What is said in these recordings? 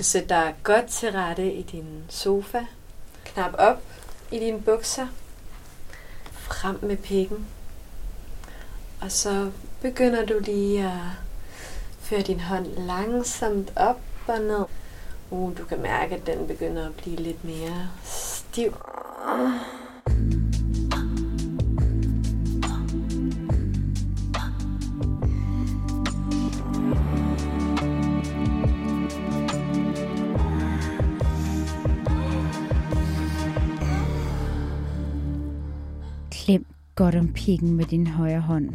skal sætte dig godt til rette i din sofa. Knap op i dine bukser. Frem med pikken. Og så begynder du lige at føre din hånd langsomt op og ned. Uh, du kan mærke, at den begynder at blive lidt mere stiv. Godt om pikken med din højre hånd.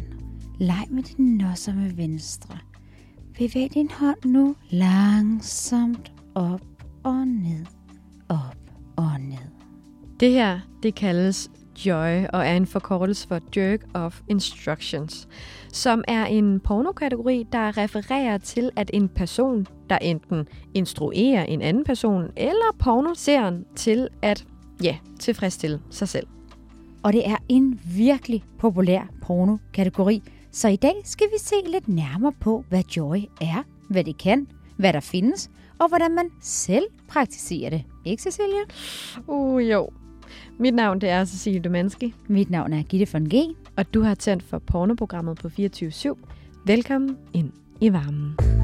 Leg med din nosser med venstre. Bevæg din hånd nu langsomt op og ned, op og ned. Det her, det kaldes Joy og er en forkortelse for Jerk of Instructions, som er en pornokategori, der refererer til, at en person, der enten instruerer en anden person eller pornoseren til at ja, tilfredsstille sig selv. Og det er en virkelig populær pornokategori, så i dag skal vi se lidt nærmere på, hvad joy er, hvad det kan, hvad der findes, og hvordan man selv praktiserer det. Ikke, Cecilia? Uh, jo. Mit navn det er Cecilie Domanski, Mit navn er Gitte von G. og du har tændt for pornoprogrammet på 24 Velkommen ind i varmen.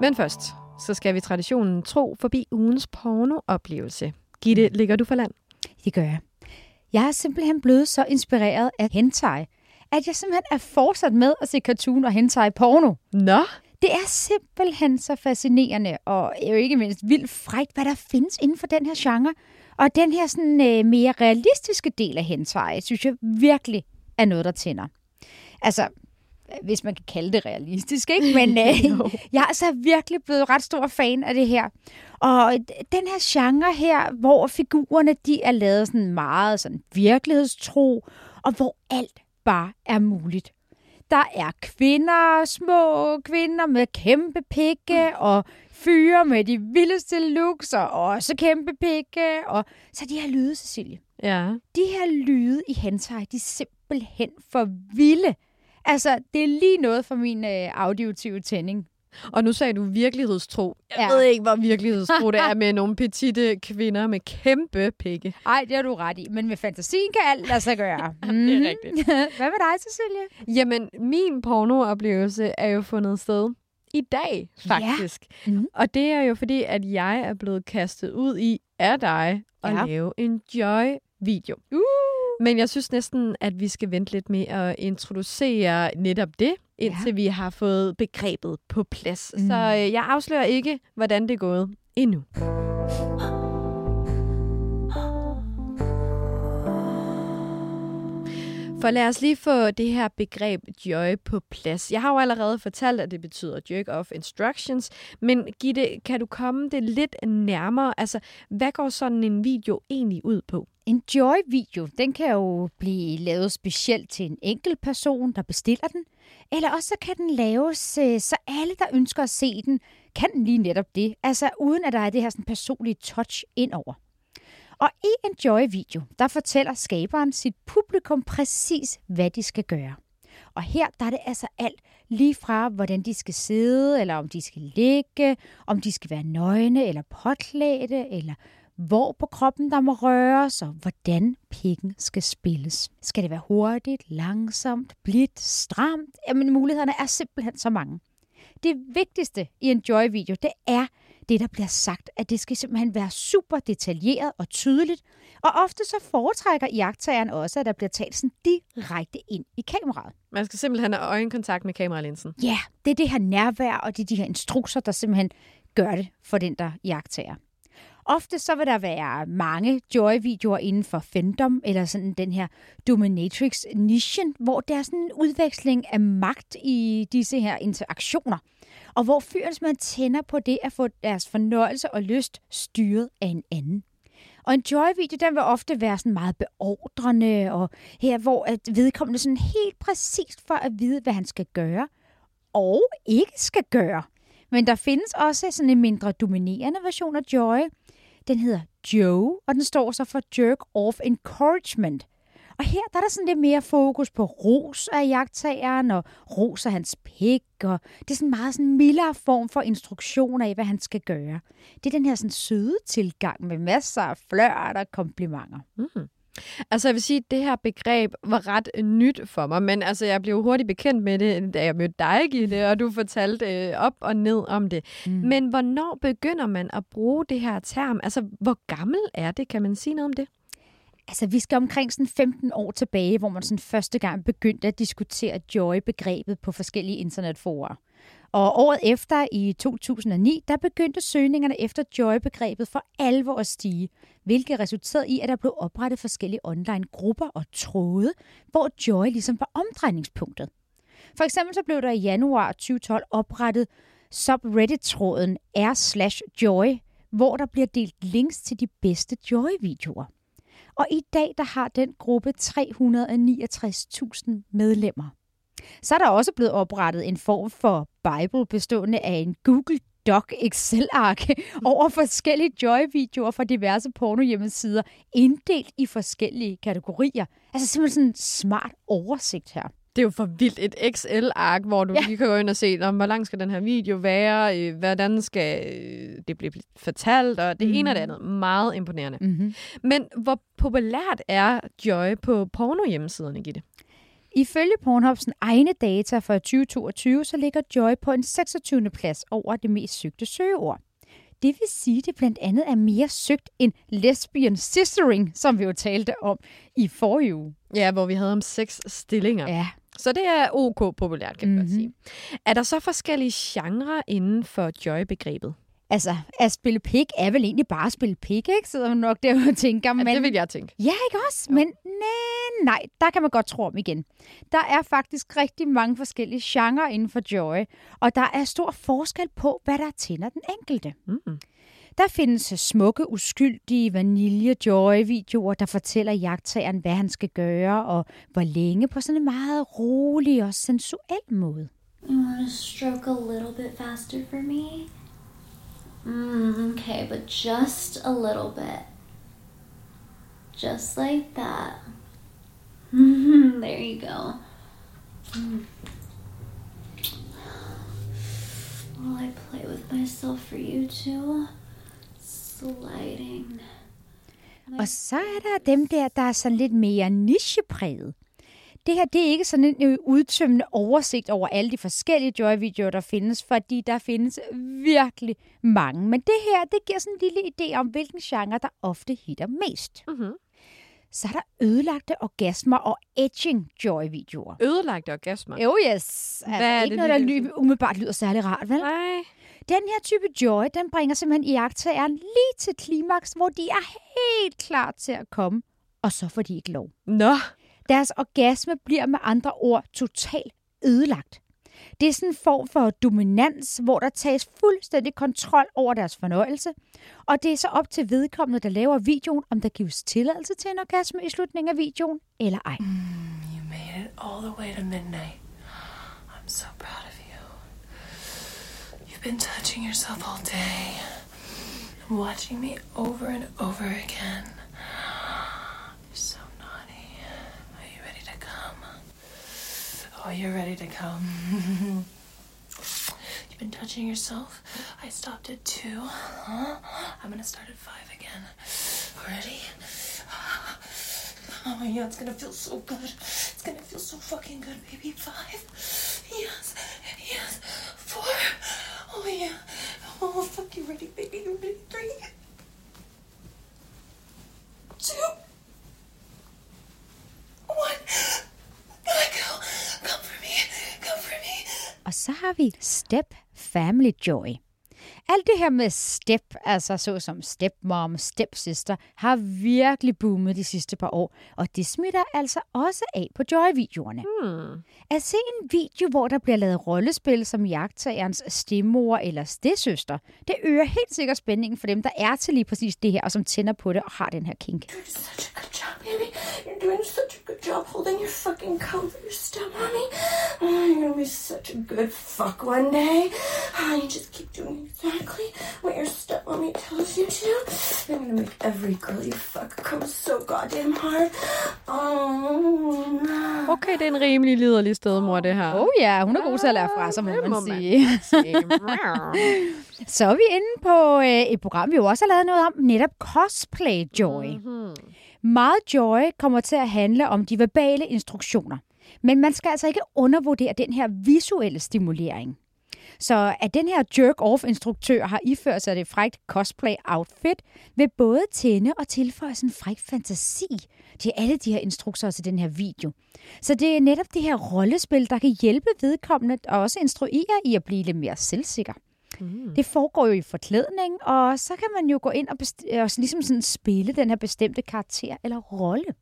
Men først, så skal vi traditionen tro forbi ugens pornooplevelse. Gitte, ligger du for land? Det gør jeg. Jeg er simpelthen blevet så inspireret af hentai, at jeg simpelthen er fortsat med at se cartoon og hentai porno. Nå, Det er simpelthen så fascinerende, og jo ikke mindst vildt frækt, hvad der findes inden for den her genre. Og den her sådan, øh, mere realistiske del af hentai, synes jeg virkelig er noget, der tænder. Altså, hvis man kan kalde det realistisk, ikke? Men øh, jeg er altså virkelig blevet ret stor fan af det her. Og den her genre her, hvor figurerne de er lavet sådan meget sådan virkelighedstro, og hvor alt bare er muligt. Der er kvinder, små kvinder med kæmpe pikke, og fyre med de vildeste looks, og også kæmpe pikke. Og så de her lyde, Cecilie. ja. De her lyde i hentai, de er simpelthen for vilde. Altså, det er lige noget for min øh, auditive tænding. Og nu sagde du virkelighedstro. Jeg Ja. ved ikke, hvor virkelighedstro det er med nogle petite kvinder med kæmpe pikke. Ej, det har du ret i. Men med fantasien kan alt lade sig gøre. Mm. Det er rigtigt. Hvad med dig, Cecilie? Jamen, min pornooplevelse er jo fundet sted i dag, faktisk. Ja. Mhm. Og det er jo fordi, at jeg er blevet kastet ud i af dig at ja. lave en Joy-video. Uh. Men jeg synes næsten, at vi skal vente lidt med at introducere netop det, indtil ja. vi har fået begrebet på plads. Mm. Så øh, jeg afslører ikke, hvordan det er gået endnu. For lad os lige få det her begreb joy på plads. Jeg har jo allerede fortalt, at det betyder jerk of instructions, men Gitte, kan du komme det lidt nærmere? Altså, hvad går sådan en video egentlig ud på? En joy-video, den kan jo blive lavet specielt til en enkelt person, der bestiller den. Eller også så kan den laves, øh, så alle, der ønsker at se den, kan den lige netop det. Altså uden at der er det her sådan personlige touch indover. Og i en joy-video, der fortæller skaberen sit publikum præcis, hvad de skal gøre. Og her der er det altså alt lige fra, hvordan de skal sidde, eller om de skal ligge, om de skal være nøgne eller påklædte, eller hvor på kroppen der må røres, og hvordan pikken skal spilles. Skal det være hurtigt, langsomt, blidt, stramt? Jamen mulighederne er simpelthen så mange. Det vigtigste i en joy-video, det er det, der bliver sagt, at det skal simpelthen være super detaljeret og tydeligt. Og ofte så foretrækker iagttageren også, at der bliver talt sådan direkte ind i kameraet. Man skal simpelthen have øjenkontakt med kameralinsen. Ja, det er det her nærvær, og det er de her instrukser, der simpelthen gør det for den, der iagttager. Ofte så vil der være mange joy-videoer inden for fandom, eller sådan den her dominatrix-nichen, hvor der er sådan en udveksling af magt i disse her interaktioner. Og hvor fyren man tænder på det at få deres fornøjelse og lyst styret af en anden. Og en joy-video, den vil ofte være sådan meget beordrende, og her hvor at vedkommende sådan helt præcist for at vide, hvad han skal gøre, og ikke skal gøre. Men der findes også sådan en mindre dominerende version af Joy. Den hedder Joe, og den står så for Jerk Off Encouragement. Og her der er der sådan lidt mere fokus på ros af jagttageren, og ros af hans pik, og det er sådan meget sådan mildere form for instruktioner af, hvad han skal gøre. Det er den her sådan søde tilgang med masser af flørt og komplimenter. Mm. Altså jeg vil sige, at det her begreb var ret nyt for mig, men altså jeg blev hurtigt bekendt med det, da jeg mødte dig, Gitte, og du fortalte øh, op og ned om det. Mm. Men hvornår begynder man at bruge det her term? Altså hvor gammel er det? Kan man sige noget om det? Altså, vi skal omkring sådan 15 år tilbage, hvor man sådan første gang begyndte at diskutere joy-begrebet på forskellige internetforer. Og året efter, i 2009, der begyndte søgningerne efter joy-begrebet for alvor at stige, hvilket resulterede i, at der blev oprettet forskellige online-grupper og tråde, hvor joy ligesom var omdrejningspunktet. For eksempel så blev der i januar 2012 oprettet subreddit-tråden r/joy, hvor der bliver delt links til de bedste joy-videoer. Og i dag der har den gruppe 369.000 medlemmer. Så er der også blevet oprettet en form for Bible bestående af en Google Doc Excel-ark over forskellige Joy-videoer fra diverse porno-hjemmesider, inddelt i forskellige kategorier. Altså simpelthen sådan en smart oversigt her. Det er jo for vildt et Excel-ark, hvor du ja. lige kan gå ind og se, hvor lang skal den her video være, øh, hvordan skal øh, det blive fortalt, og det mm. ene og det andet. Meget imponerende. Mm-hmm. Men hvor populært er Joy på porno-hjemmesiderne, Gitte? Ifølge Pornhubs egne data for 2022, så ligger Joy på en 26. plads over det mest søgte søgeord. Det vil sige, at det blandt andet er mere søgt end lesbian sistering, som vi jo talte om i forrige uge. Ja, hvor vi havde om seks stillinger. Ja. Så det er ok populært, kan man mm-hmm. sige. Er der så forskellige genrer inden for joy-begrebet? Altså, at spille pik er vel egentlig bare at spille pik, ikke? Så man nok der og tænker. Men... Ja, det vil jeg tænke. Ja, ikke også? Jo. Men nej, nej, der kan man godt tro om igen. Der er faktisk rigtig mange forskellige genrer inden for Joy, og der er stor forskel på, hvad der tænder den enkelte. Mm. Der findes smukke, uskyldige vanilje-joy-videoer, der fortæller jagttageren, hvad han skal gøre, og hvor længe på sådan en meget rolig og sensuel måde. You want to stroke a little bit faster for me? Mm, okay, but just a little bit. Just like that. there you go. Mm. While I play with myself for you too. Sliding. Og så er der dem der, der er sådan lidt mere nichepræget. Det her det er ikke sådan en udtømmende oversigt over alle de forskellige Joy-videoer, der findes, fordi der findes virkelig mange. Men det her, det giver sådan en lille idé om, hvilken genre, der ofte hitter mest. Mm-hmm. Så er der ødelagte orgasmer og edging Joy-videoer. Ødelagte orgasmer? Jo, yes. Altså, Hvad er ikke det, noget, der ly- umiddelbart lyder særlig rart, vel? Nej. Den her type joy, den bringer simpelthen iagtageren lige til klimaks, hvor de er helt klar til at komme, og så får de ikke lov. Nå. Deres orgasme bliver med andre ord totalt ødelagt. Det er sådan en form for dominans, hvor der tages fuldstændig kontrol over deres fornøjelse, og det er så op til vedkommende, der laver videoen, om der gives tilladelse til en orgasme i slutningen af videoen, eller ej. Mm, you made it all the way to midnight. I'm so proud of you. You've been touching yourself all day, watching me over and over again. Oh, you're ready to come. You've been touching yourself. I stopped at two. Huh? I'm gonna start at five again. Ready? Oh yeah, it's gonna feel so good. It's gonna feel so fucking good, baby. Five. Yes. Yes. Four. Oh yeah. Oh fuck you ready, baby. You ready? Og så har vi Step Family Joy. Alt det her med step, altså så som stepmom, stepsister, har virkelig boomet de sidste par år, og det smitter altså også af på Joy-videoerne. Hmm. At se en video, hvor der bliver lavet rollespil som jagttagerens stemmor eller stedsøster, det øger helt sikkert spændingen for dem, der er til lige præcis det her, og som tænder på det og har den her kink. baby. You're doing such a good job holding your fucking coat for your stepmommy. Oh, you're gonna be such a good fuck one day. Oh, you just keep doing exactly what your stepmommy tells you to. You're gonna make every girl you fuck come so goddamn hard. Oh. Okay, det er en rimelig liderlig stedmor, det her. Oh ja, hun er god til at lære fra sig, må det man må man sige. Så er vi inde på øh, et program, vi jo også har lavet noget om, netop cosplay joy. Mm-hmm. Meget joy kommer til at handle om de verbale instruktioner. Men man skal altså ikke undervurdere den her visuelle stimulering. Så at den her jerk-off-instruktør har iført sig det frækt cosplay-outfit, vil både tænde og tilføje sådan en fræk fantasi til alle de her instrukser til den her video. Så det er netop det her rollespil, der kan hjælpe vedkommende og også instruere i at blive lidt mere selvsikker. Mm. Det foregår jo i forklædning, og så kan man jo gå ind og, best- og ligesom sådan spille den her bestemte karakter eller rolle.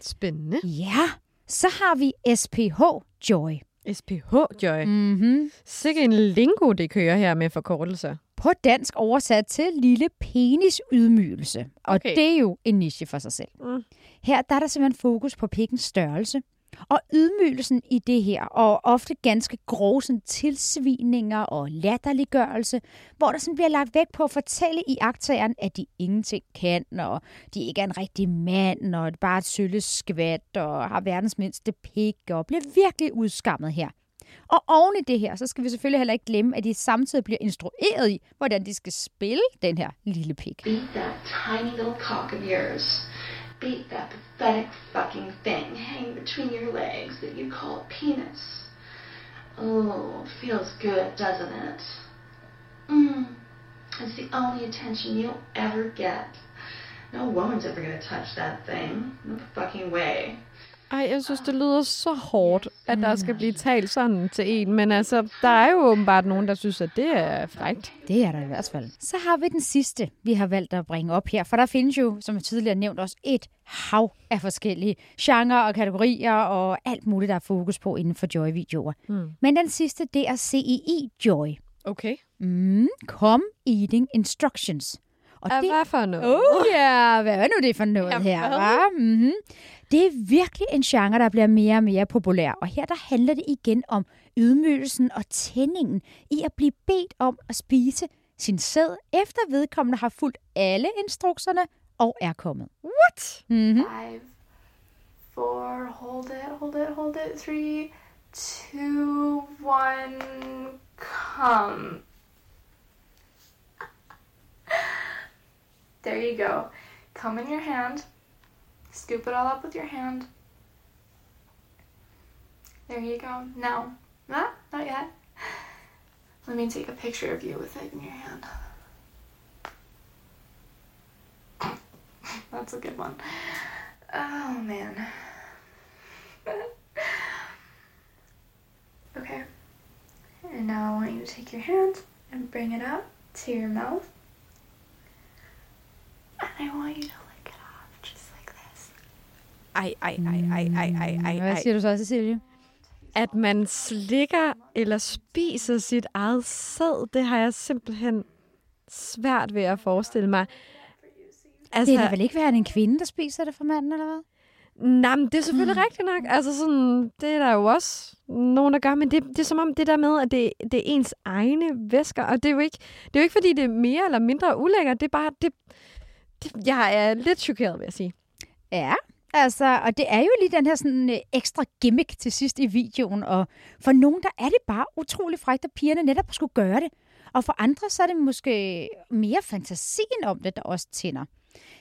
Spændende. Ja, så har vi SPH Joy. SPH Joy. Mm-hmm. Sikke en lingo, det kører her med forkortelser. På dansk oversat til lille penisydmygelse. Og Okay. det er jo en niche for sig selv. Mm. Her der er der simpelthen fokus på pikkens størrelse. Og ydmygelsen i det her, og ofte ganske grove sådan, tilsvininger og latterliggørelse, hvor der sådan bliver lagt vægt på at fortælle i aktageren, at de ingenting kan, og de ikke er en rigtig mand, og det er bare et sølle skvat, og har verdens mindste pik, og bliver virkelig udskammet her. Og oven i det her, så skal vi selvfølgelig heller ikke glemme, at de samtidig bliver instrueret i, hvordan de skal spille den her lille pik. Beat that tiny little cock of yours. Beat that pathetic fucking thing hanging between your legs that you call a penis. Oh, feels good, doesn't it? Mmm. It's the only attention you'll ever get. No woman's ever gonna touch that thing. No fucking way. Ej, jeg synes, det lyder så hårdt, at der skal blive talt sådan til en. Men altså, der er jo åbenbart nogen, der synes, at det er frækt. Det er der i hvert fald. Så har vi den sidste, vi har valgt at bringe op her. For der findes jo, som jeg tidligere nævnt, også et hav af forskellige genrer og kategorier og alt muligt, der er fokus på inden for Joy-videoer. Mm. Men den sidste, det er CEI Joy. Okay. Mm, Com Eating Instructions. Og Og hvad for noget? Oh ja, hvad er nu det for noget Jamen, her, hva? Mm-hmm. Det er virkelig en genre, der bliver mere og mere populær. Og her der handler det igen om ydmygelsen og tændingen i at blive bedt om at spise sin sæd, efter vedkommende har fulgt alle instrukserne og er kommet. What? Mm-hmm. Five, four, hold it, hold it, hold it. Three, two, one, come. There you go. Come in your hand. Scoop it all up with your hand. There you go. Now, nah, not yet. Let me take a picture of you with it in your hand. That's a good one. Oh man. okay. And now I want you to take your hand and bring it up to your mouth. And I want you to Ej, ej, ej, ej, ej, ej, ej, Hvad ej. siger du så, Cecilie? At man slikker eller spiser sit eget sæd, det har jeg simpelthen svært ved at forestille mig. Altså, Det er da vel ikke være en kvinde, der spiser det for manden, eller hvad? Nej, men det er selvfølgelig mm. rigtigt nok. Altså sådan, det er der jo også nogen, der gør, men det, det er som om det der med, at det, det er ens egne væsker, og det er, jo ikke, det er jo ikke, fordi det er mere eller mindre ulækkert, det er bare, det, det, jeg er lidt chokeret, vil jeg sige. Ja, altså, og det er jo lige den her sådan, øh, ekstra gimmick til sidst i videoen, og for nogen, der er det bare utrolig frækt, at pigerne netop skulle gøre det. Og for andre, så er det måske mere fantasien om det, der også tænder.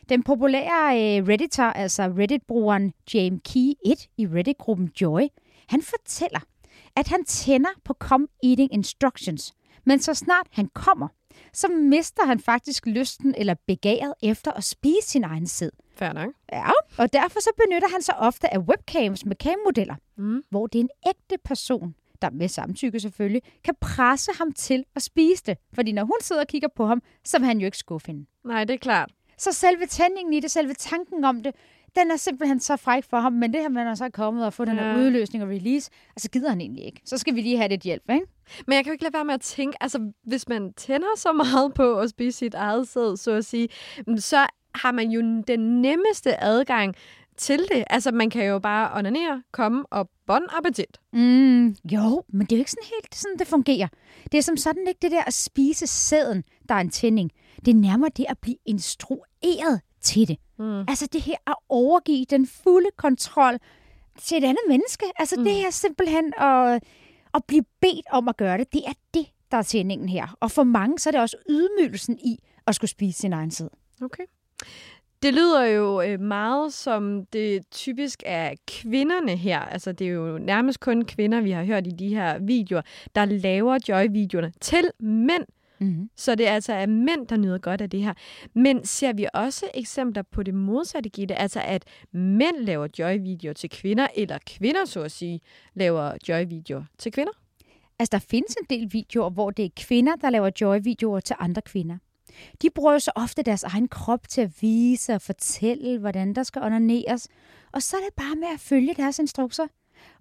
Den populære øh, redditor, altså Reddit-brugeren James Key 1 i Reddit-gruppen Joy, han fortæller, at han tænder på Com Eating Instructions, men så snart han kommer, så mister han faktisk lysten eller begæret efter at spise sin egen sæd. Fair nok. Ja, og derfor så benytter han sig ofte af webcams med cammodeller, Mm. hvor det er en ægte person, der med samtykke selvfølgelig, kan presse ham til at spise det. Fordi når hun sidder og kigger på ham, så vil han jo ikke skuffe hende. Nej, det er klart. Så selve tændingen i det, selve tanken om det, den er simpelthen så fræk for ham, men det her man er så kommet og få den her Ja. udløsning og release, og så gider han egentlig ikke. Så skal vi lige have lidt hjælp, ikke? Men jeg kan jo ikke lade være med at tænke, altså hvis man tænder så meget på at spise sit eget sæd, så at sige, mm, så har man jo den nemmeste adgang til det. Altså man kan jo bare onanere, komme og bon appetit. Mm, jo, men det er jo ikke sådan helt sådan, det fungerer. Det er som sådan ikke det der at spise sæden, der er en tænding. Det er nærmere det at blive instrueret til det. Mm. Altså det her at overgive den fulde kontrol til et andet menneske. Altså mm. det er simpelthen at, at blive bedt om at gøre det. Det er det, der er tændingen her. Og for mange, så er det også ydmygelsen i at skulle spise sin egen tid. Okay. Det lyder jo øh, meget som det typisk er kvinderne her. Altså, det er jo nærmest kun kvinder, vi har hørt i de her videoer, der laver joy-videoerne til mænd. Mm-hmm. Så det er altså er mænd, der nyder godt af det her. Men ser vi også eksempler på det modsatte, Gitte? Altså, at mænd laver joy-videoer til kvinder, eller kvinder, så at sige, laver joy-videoer til kvinder? Altså, der findes en del videoer, hvor det er kvinder, der laver joy-videoer til andre kvinder. De bruger jo så ofte deres egen krop til at vise og fortælle, hvordan der skal onaneres. Og så er det bare med at følge deres instrukser.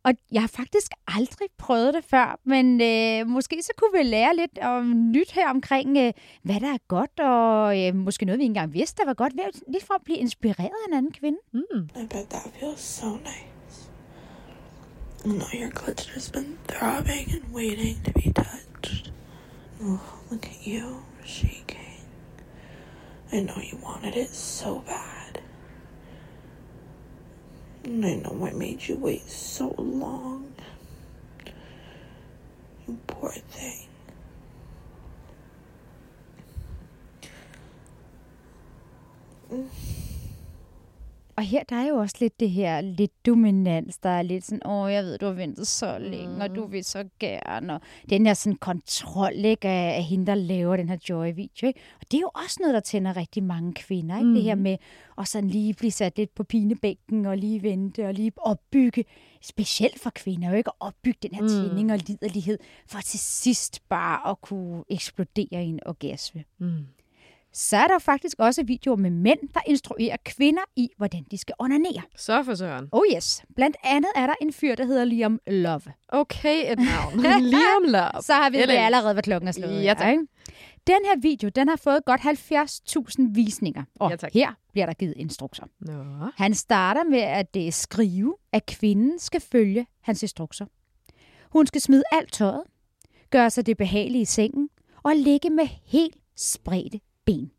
Og jeg har faktisk aldrig prøvet det før, men øh, måske så kunne vi lære lidt om nyt her omkring, øh, hvad der er godt, og øh, måske noget, vi ikke engang vidste, der var godt, ved, lidt for at blive inspireret af en anden kvinde. Mm. I bet that feels so nice. Know your has been throbbing and waiting to be touched. Oh, look at you shaking. I know you wanted it so bad. And I know I made you wait so long. You poor thing. Mm. Og her, der er jo også lidt det her lidt dominans, der er lidt sådan, åh, jeg ved, du har ventet så længe, mm. og du vil så gerne, og den her sådan kontrol, ikke, af, af hende, der laver den her joy-video, ikke? Og det er jo også noget, der tænder rigtig mange kvinder, ikke? Mm. Det her med at sådan lige blive sat lidt på pinebænken, og lige vente, og lige opbygge, specielt for kvinder, jo ikke? At opbygge den her Mm. tænding og liderlighed, for til sidst bare at kunne eksplodere i en orgasme. Mm. Så er der faktisk også videoer med mænd, der instruerer kvinder i, hvordan de skal onanere. Så for søren. Oh yes. Blandt andet er der en fyr, der hedder Liam Love. Okay, et navn. Liam Love. Så har vi Eller- det allerede, hvad klokken er slået. Ja, tak. ikke? Den her video, den har fået godt 70.000 visninger. Og Ja, tak. her bliver der givet instrukser. Nå. Han starter med at øh, skrive, at kvinden skal følge hans instrukser. Hun skal smide alt tøjet, gøre sig det behagelige i sengen og ligge med helt spredte ben.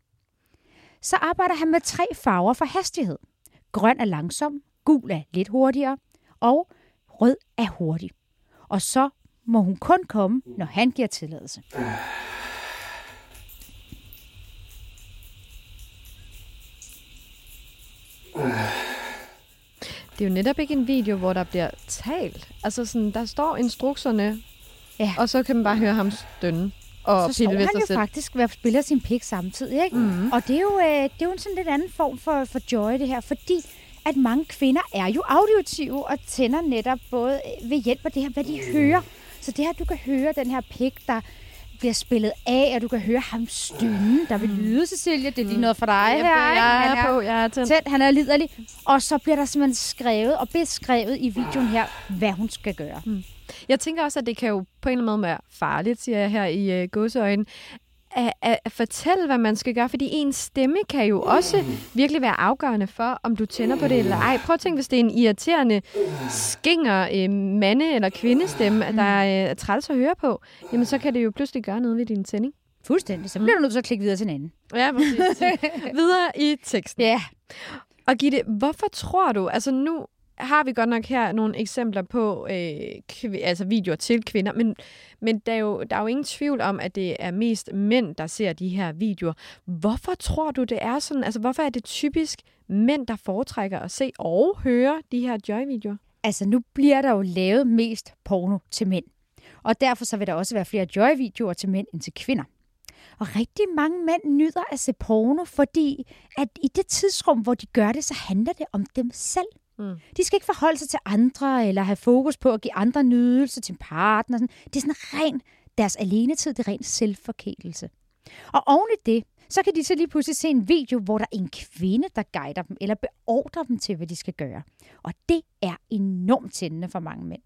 Så arbejder han med tre farver for hastighed. Grøn er langsom, gul er lidt hurtigere, og rød er hurtig. Og så må hun kun komme, når han giver tilladelse. Det er jo netop ikke en video, hvor der bliver talt. Altså sådan, der står instrukserne, Ja. og så kan man bare høre ham stønne og så står pille ved han jo faktisk ved at spille sin pik samtidig. Ikke? Mm. Og det er, jo, øh, det er jo en sådan lidt anden form for, for joy, det her, fordi at mange kvinder er jo auditive og tænder netop både øh, ved hjælp af det her, hvad de hører. Så det her, du kan høre den her pik, der bliver spillet af, og du kan høre ham stønne, der vil lyde, Cecilie. Det er lige noget for dig Jeppe, her. jeg Han er på, jeg er tændt. Tændt, han er liderlig. Og så bliver der simpelthen skrevet og beskrevet i videoen her, hvad hun skal gøre. Jeg tænker også, at det kan jo på en eller anden måde være farligt, siger jeg her i uh, gåseøjne, at, at, at fortælle, hvad man skal gøre, fordi ens stemme kan jo også virkelig være afgørende for, om du tænder på det eller ej. Prøv at tænke, hvis det er en irriterende skinger øh, mande- eller kvindestemme, der er øh, træls at høre på, jamen så kan det jo pludselig gøre noget ved din tænding. Fuldstændig. Så bliver du nødt til at klikke videre til en anden. Ja, præcis. Videre i teksten. Ja. Og Gitte, hvorfor tror du, altså nu har vi godt nok her nogle eksempler på øh, kv- altså videoer til kvinder, men, men der, er jo, der er jo ingen tvivl om, at det er mest mænd, der ser de her videoer. Hvorfor tror du, det er sådan? Altså, hvorfor er det typisk mænd, der foretrækker at se og høre de her joy-videoer? Altså, nu bliver der jo lavet mest porno til mænd. Og derfor så vil der også være flere joy-videoer til mænd end til kvinder. Og rigtig mange mænd nyder at se porno, fordi at i det tidsrum, hvor de gør det, så handler det om dem selv. Mm. De skal ikke forholde sig til andre, eller have fokus på at give andre nydelse til en partner. Sådan. Det er sådan ren deres alenetid, det er ren selvforkælelse. Og oven i det, så kan de så lige pludselig se en video, hvor der er en kvinde, der guider dem, eller beordrer dem til, hvad de skal gøre. Og det er enormt tændende for mange mænd.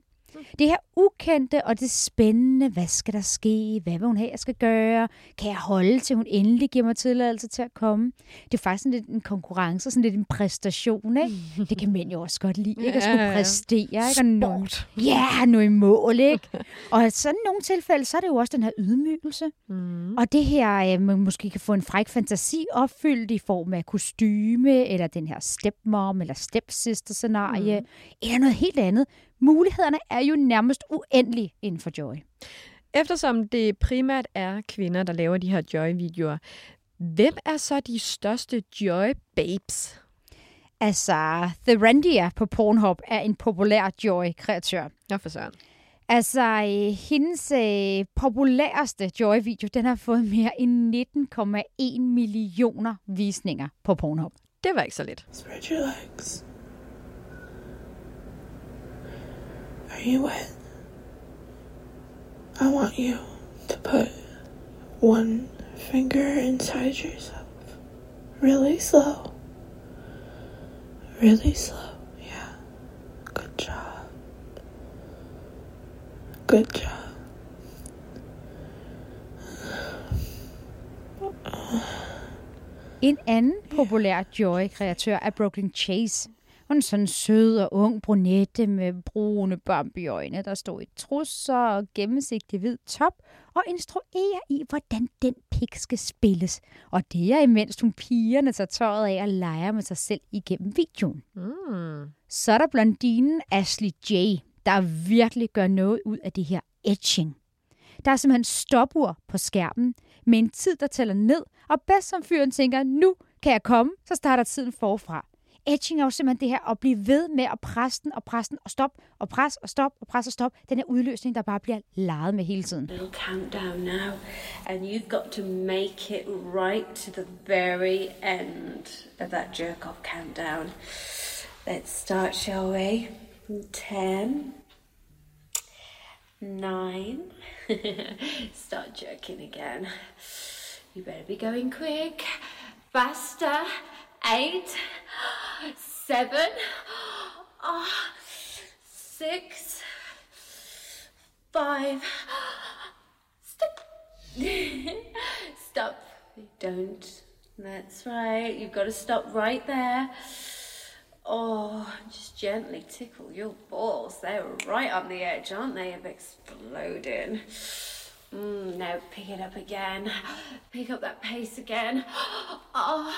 Det her ukendte og det spændende, hvad skal der ske? Hvad vil hun have, jeg skal gøre? Kan jeg holde til, hun endelig giver mig tilladelse til at komme? Det er faktisk sådan lidt en konkurrence, sådan lidt en præstation, ikke? Det kan mænd jo også godt lide, ikke? At skulle præstere, ikke? Og nå-. Ja, nu i mål, ikke? og sådan nogle tilfælde, så er det jo også den her ydmygelse. Mm. Og det her, øh, man måske kan få en fræk fantasi opfyldt i form af kostyme, eller den her stepmom, eller stepsister-scenarie, mm. eller noget helt andet. Mulighederne er jo nærmest uendelige inden for Joy. Eftersom det primært er kvinder, der laver de her Joy-videoer, hvem er så de største Joy-babes? Altså, The Randia på Pornhub er en populær Joy-kreatør. Nå for søren. Altså, øh, hendes øh, populæreste Joy-video, den har fået mere end 19,1 millioner visninger på Pornhub. Det var ikke så let. Spread your legs. Are you wet? I want you to put one finger inside yourself. Really slow. Really slow. Yeah. Good job. Good job. En anden populær Joy-kreatør er Brooklyn Chase. Hun er sådan en sød og ung brunette med brune Bambi-øjne, der står i trusser og gennemsigtig hvid top og instruerer i, hvordan den pik skal spilles. Og det er imens hun pigerne tager tøjet af og leger med sig selv igennem videoen. Mm. Så er der blondinen Ashley J., der virkelig gør noget ud af det her etching. Der er simpelthen stopur på skærmen med en tid, der tæller ned, og bedst som fyren tænker, nu kan jeg komme, så starter tiden forfra. Etching er jo simpelthen det her at blive ved med at presse den og presse den og stop og pres og stop og pres og stop. Den her udløsning, der bare bliver leget med hele tiden. little countdown now, and you've got to make it right to the very end of that jerk off countdown. Let's start, shall we? Ten, nine, start jerking again. You better be going quick, faster. Eight, seven, oh, six, five. Stop. stop. Don't. That's right. You've got to stop right there. Oh, just gently tickle your balls. They're right on the edge, aren't they, of exploding? Mm, now pick it up again. Pick up that pace again. Oh,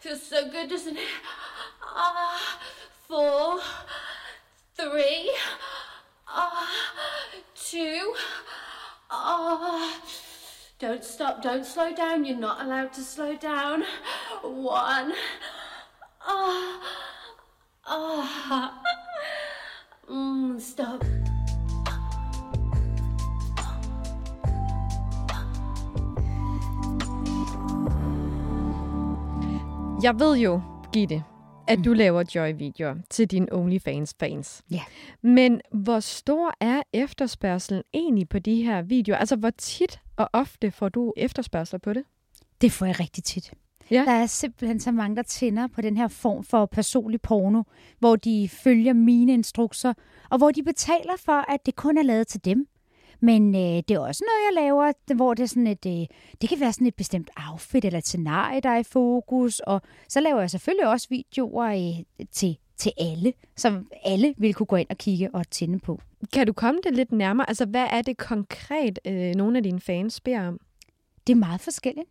feels so good, doesn't it? Ah, four, three, ah, two, ah. Don't stop, don't slow down. You're not allowed to slow down. One. Ah, ah. Mm, stop. Jeg ved jo, Gitte, at du laver Joy-videoer til dine OnlyFans-fans. Ja. Men hvor stor er efterspørgselen egentlig på de her videoer? Altså, hvor tit og ofte får du efterspørgsel på det? Det får jeg rigtig tit. Ja. Der er simpelthen så mange, der tænder på den her form for personlig porno, hvor de følger mine instrukser, og hvor de betaler for, at det kun er lavet til dem. Men øh, det er også noget, jeg laver, hvor det er sådan et, øh, det kan være sådan et bestemt outfit eller et scenarie, der er i fokus. Og så laver jeg selvfølgelig også videoer øh, til, til alle, som alle vil kunne gå ind og kigge og tænde på. Kan du komme det lidt nærmere? Altså, hvad er det konkret, øh, nogle af dine fans beder om? Det er meget forskelligt.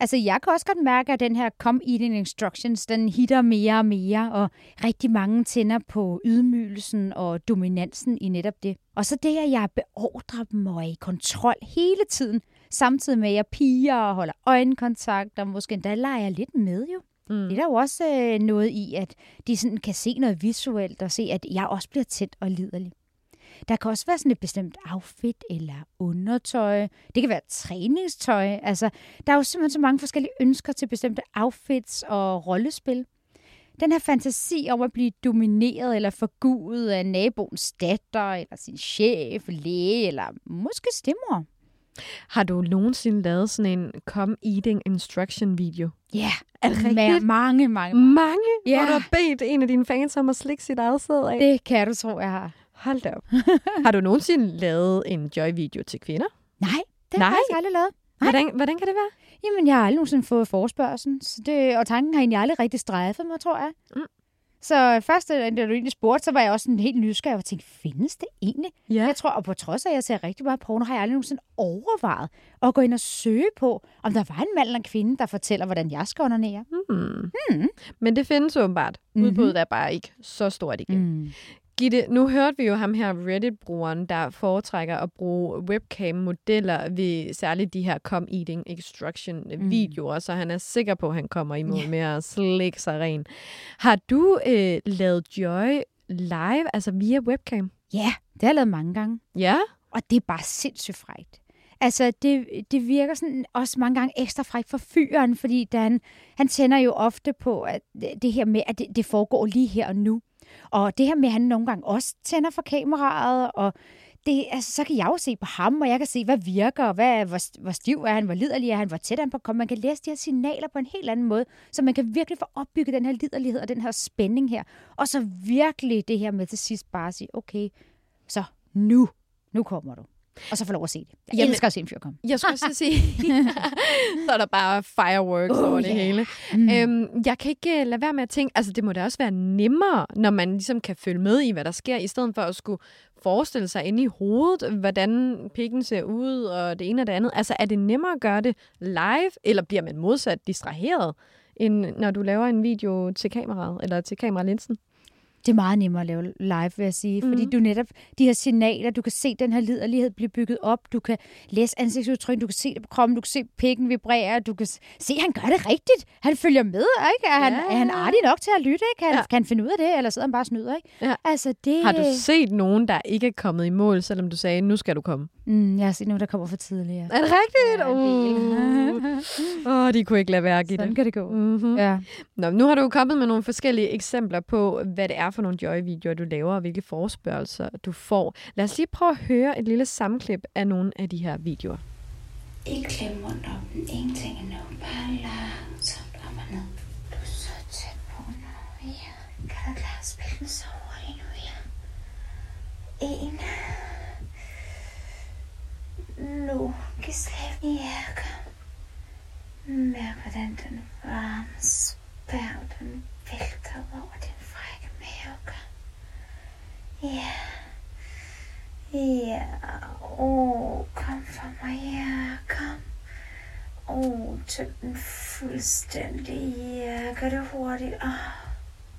Altså, jeg kan også godt mærke, at den her come eating instructions, den hitter mere og mere, og rigtig mange tænder på ydmygelsen og dominansen i netop det. Og så det, at jeg beordrer dem og er i kontrol hele tiden, samtidig med, at jeg piger og holder øjenkontakt, og måske endda leger lidt med jo. Mm. Det er der jo også øh, noget i, at de sådan kan se noget visuelt og se, at jeg også bliver tæt og liderlig. Der kan også være sådan et bestemt outfit eller undertøj. Det kan være træningstøj. Altså, der er jo simpelthen så mange forskellige ønsker til bestemte outfits og rollespil. Den her fantasi om at blive domineret eller forgudet af naboens datter, eller sin chef, læge, eller måske stemmer. Har du nogensinde lavet sådan en come eating instruction video? Ja, Er det rigtigt? mange, mange. Mange? Ja. Hvor du har bedt en af dine fans om at slikke sit eget sæd af? Det kan du tro, jeg har. Hold da op. har du nogensinde lavet en Joy-video til kvinder? Nej, det har jeg faktisk aldrig lavet. Nej. Hvordan, hvordan kan det være? Jamen, jeg har aldrig nogensinde fået forspørgselen, så det, og tanken har egentlig aldrig rigtig strejfet mig, tror jeg. Mm. Så først, da du egentlig spurgte, så var jeg også sådan helt nysgerrig og tænkte, findes det egentlig? Ja. Jeg tror, og på trods af, at jeg ser rigtig meget porno, har jeg aldrig nogensinde overvejet at gå ind og søge på, om der var en mand eller en kvinde, der fortæller, hvordan jeg skal onanere. Hmm. Hmm. Men det findes åbenbart. Mhm. Udbuddet er bare ikke så stort igen. Mm. Gitte, nu hørte vi jo ham her Reddit-brugeren, der foretrækker at bruge webcam-modeller ved særligt de her come eating extraction-videoer, så han er sikker på, at han kommer i mål Ja. med at slikke sig ren. Har du øh, lavet Joy live, altså via webcam? Ja, det har jeg lavet mange gange. Ja? Og det er bare sindssygt frægt. Altså, det, det virker sådan også mange gange ekstra frækt for fyren, fordi han, han tænder jo ofte på at det- det her med, at det, det foregår lige her og nu. Og det her med, at han nogle gange også tænder for kameraet, og det, altså, så kan jeg jo se på ham, og jeg kan se, hvad virker, og hvad, hvor, hvor stiv er han, hvor liderlig er han, hvor tæt er han på at komme. Man kan læse de her signaler på en helt anden måde, så man kan virkelig få opbygget den her liderlighed og den her spænding her. Og så virkelig det her med til sidst bare at sige, okay, så nu, nu kommer du. Og så få lov at se det. Jeg Jamen- elsker at se en fyr komme. Jeg skulle også sige, så er der bare fireworks Oh, over det yeah. hele. Mm. Øhm, jeg kan ikke uh, lade være med at tænke, altså det må da også være nemmere, når man ligesom kan følge med i, hvad der sker, i stedet for at skulle forestille sig inde i hovedet, hvordan pikken ser ud, og det ene og det andet. Altså er det nemmere at gøre det live, eller bliver man modsat distraheret, end når du laver en video til kameraet, eller til kameralinsen? Det er meget nemmere at lave live, vil jeg sige. Fordi Mhm. du netop, de her signaler, du kan se den her liderlighed blive bygget op, du kan læse ansigtsudtryk, du kan se det på kroppen, du kan se pikken vibrere, du kan se, at han gør det rigtigt. Han følger med, ikke? Er han, Ja, er han artig nok til at lytte, ikke? Kan, Ja. ja. kan han finde ud af det, eller sidder han bare og snyder, ikke? Ja. Altså, det... Har du set nogen, der ikke er kommet i mål, selvom du sagde, nu skal du komme? Mm, jeg har set nogen, der kommer for tidligt. Ja. Er det rigtigt? Ja. Åh, oh, de kunne ikke lade være, Gitte. Sådan kan det gå. Mm-hmm. Ja. Nå, nu har du jo kommet med nogle forskellige eksempler på, hvad det er for nogle Joy-videoer, du laver, og hvilke forspørgelser du får. Lad os lige prøve at høre et lille sammenklip af nogle af de her videoer. Ikke klem rundt om den. Ingenting endnu. Bare langsomt op og ned. Du er så tæt på nu. Ja. Kan du klare at spille den så hurtigt nu? Ja. En. Nu. Giv slip. Ja, kom. Mærk, hvordan den varme spærv, den vælter over din frække mave. Ja. Ja, åh, oh, kom for mig, ja, kom. Åh, oh, tøm den fuldstændig, ja, gør det hurtigt, åh, Oh,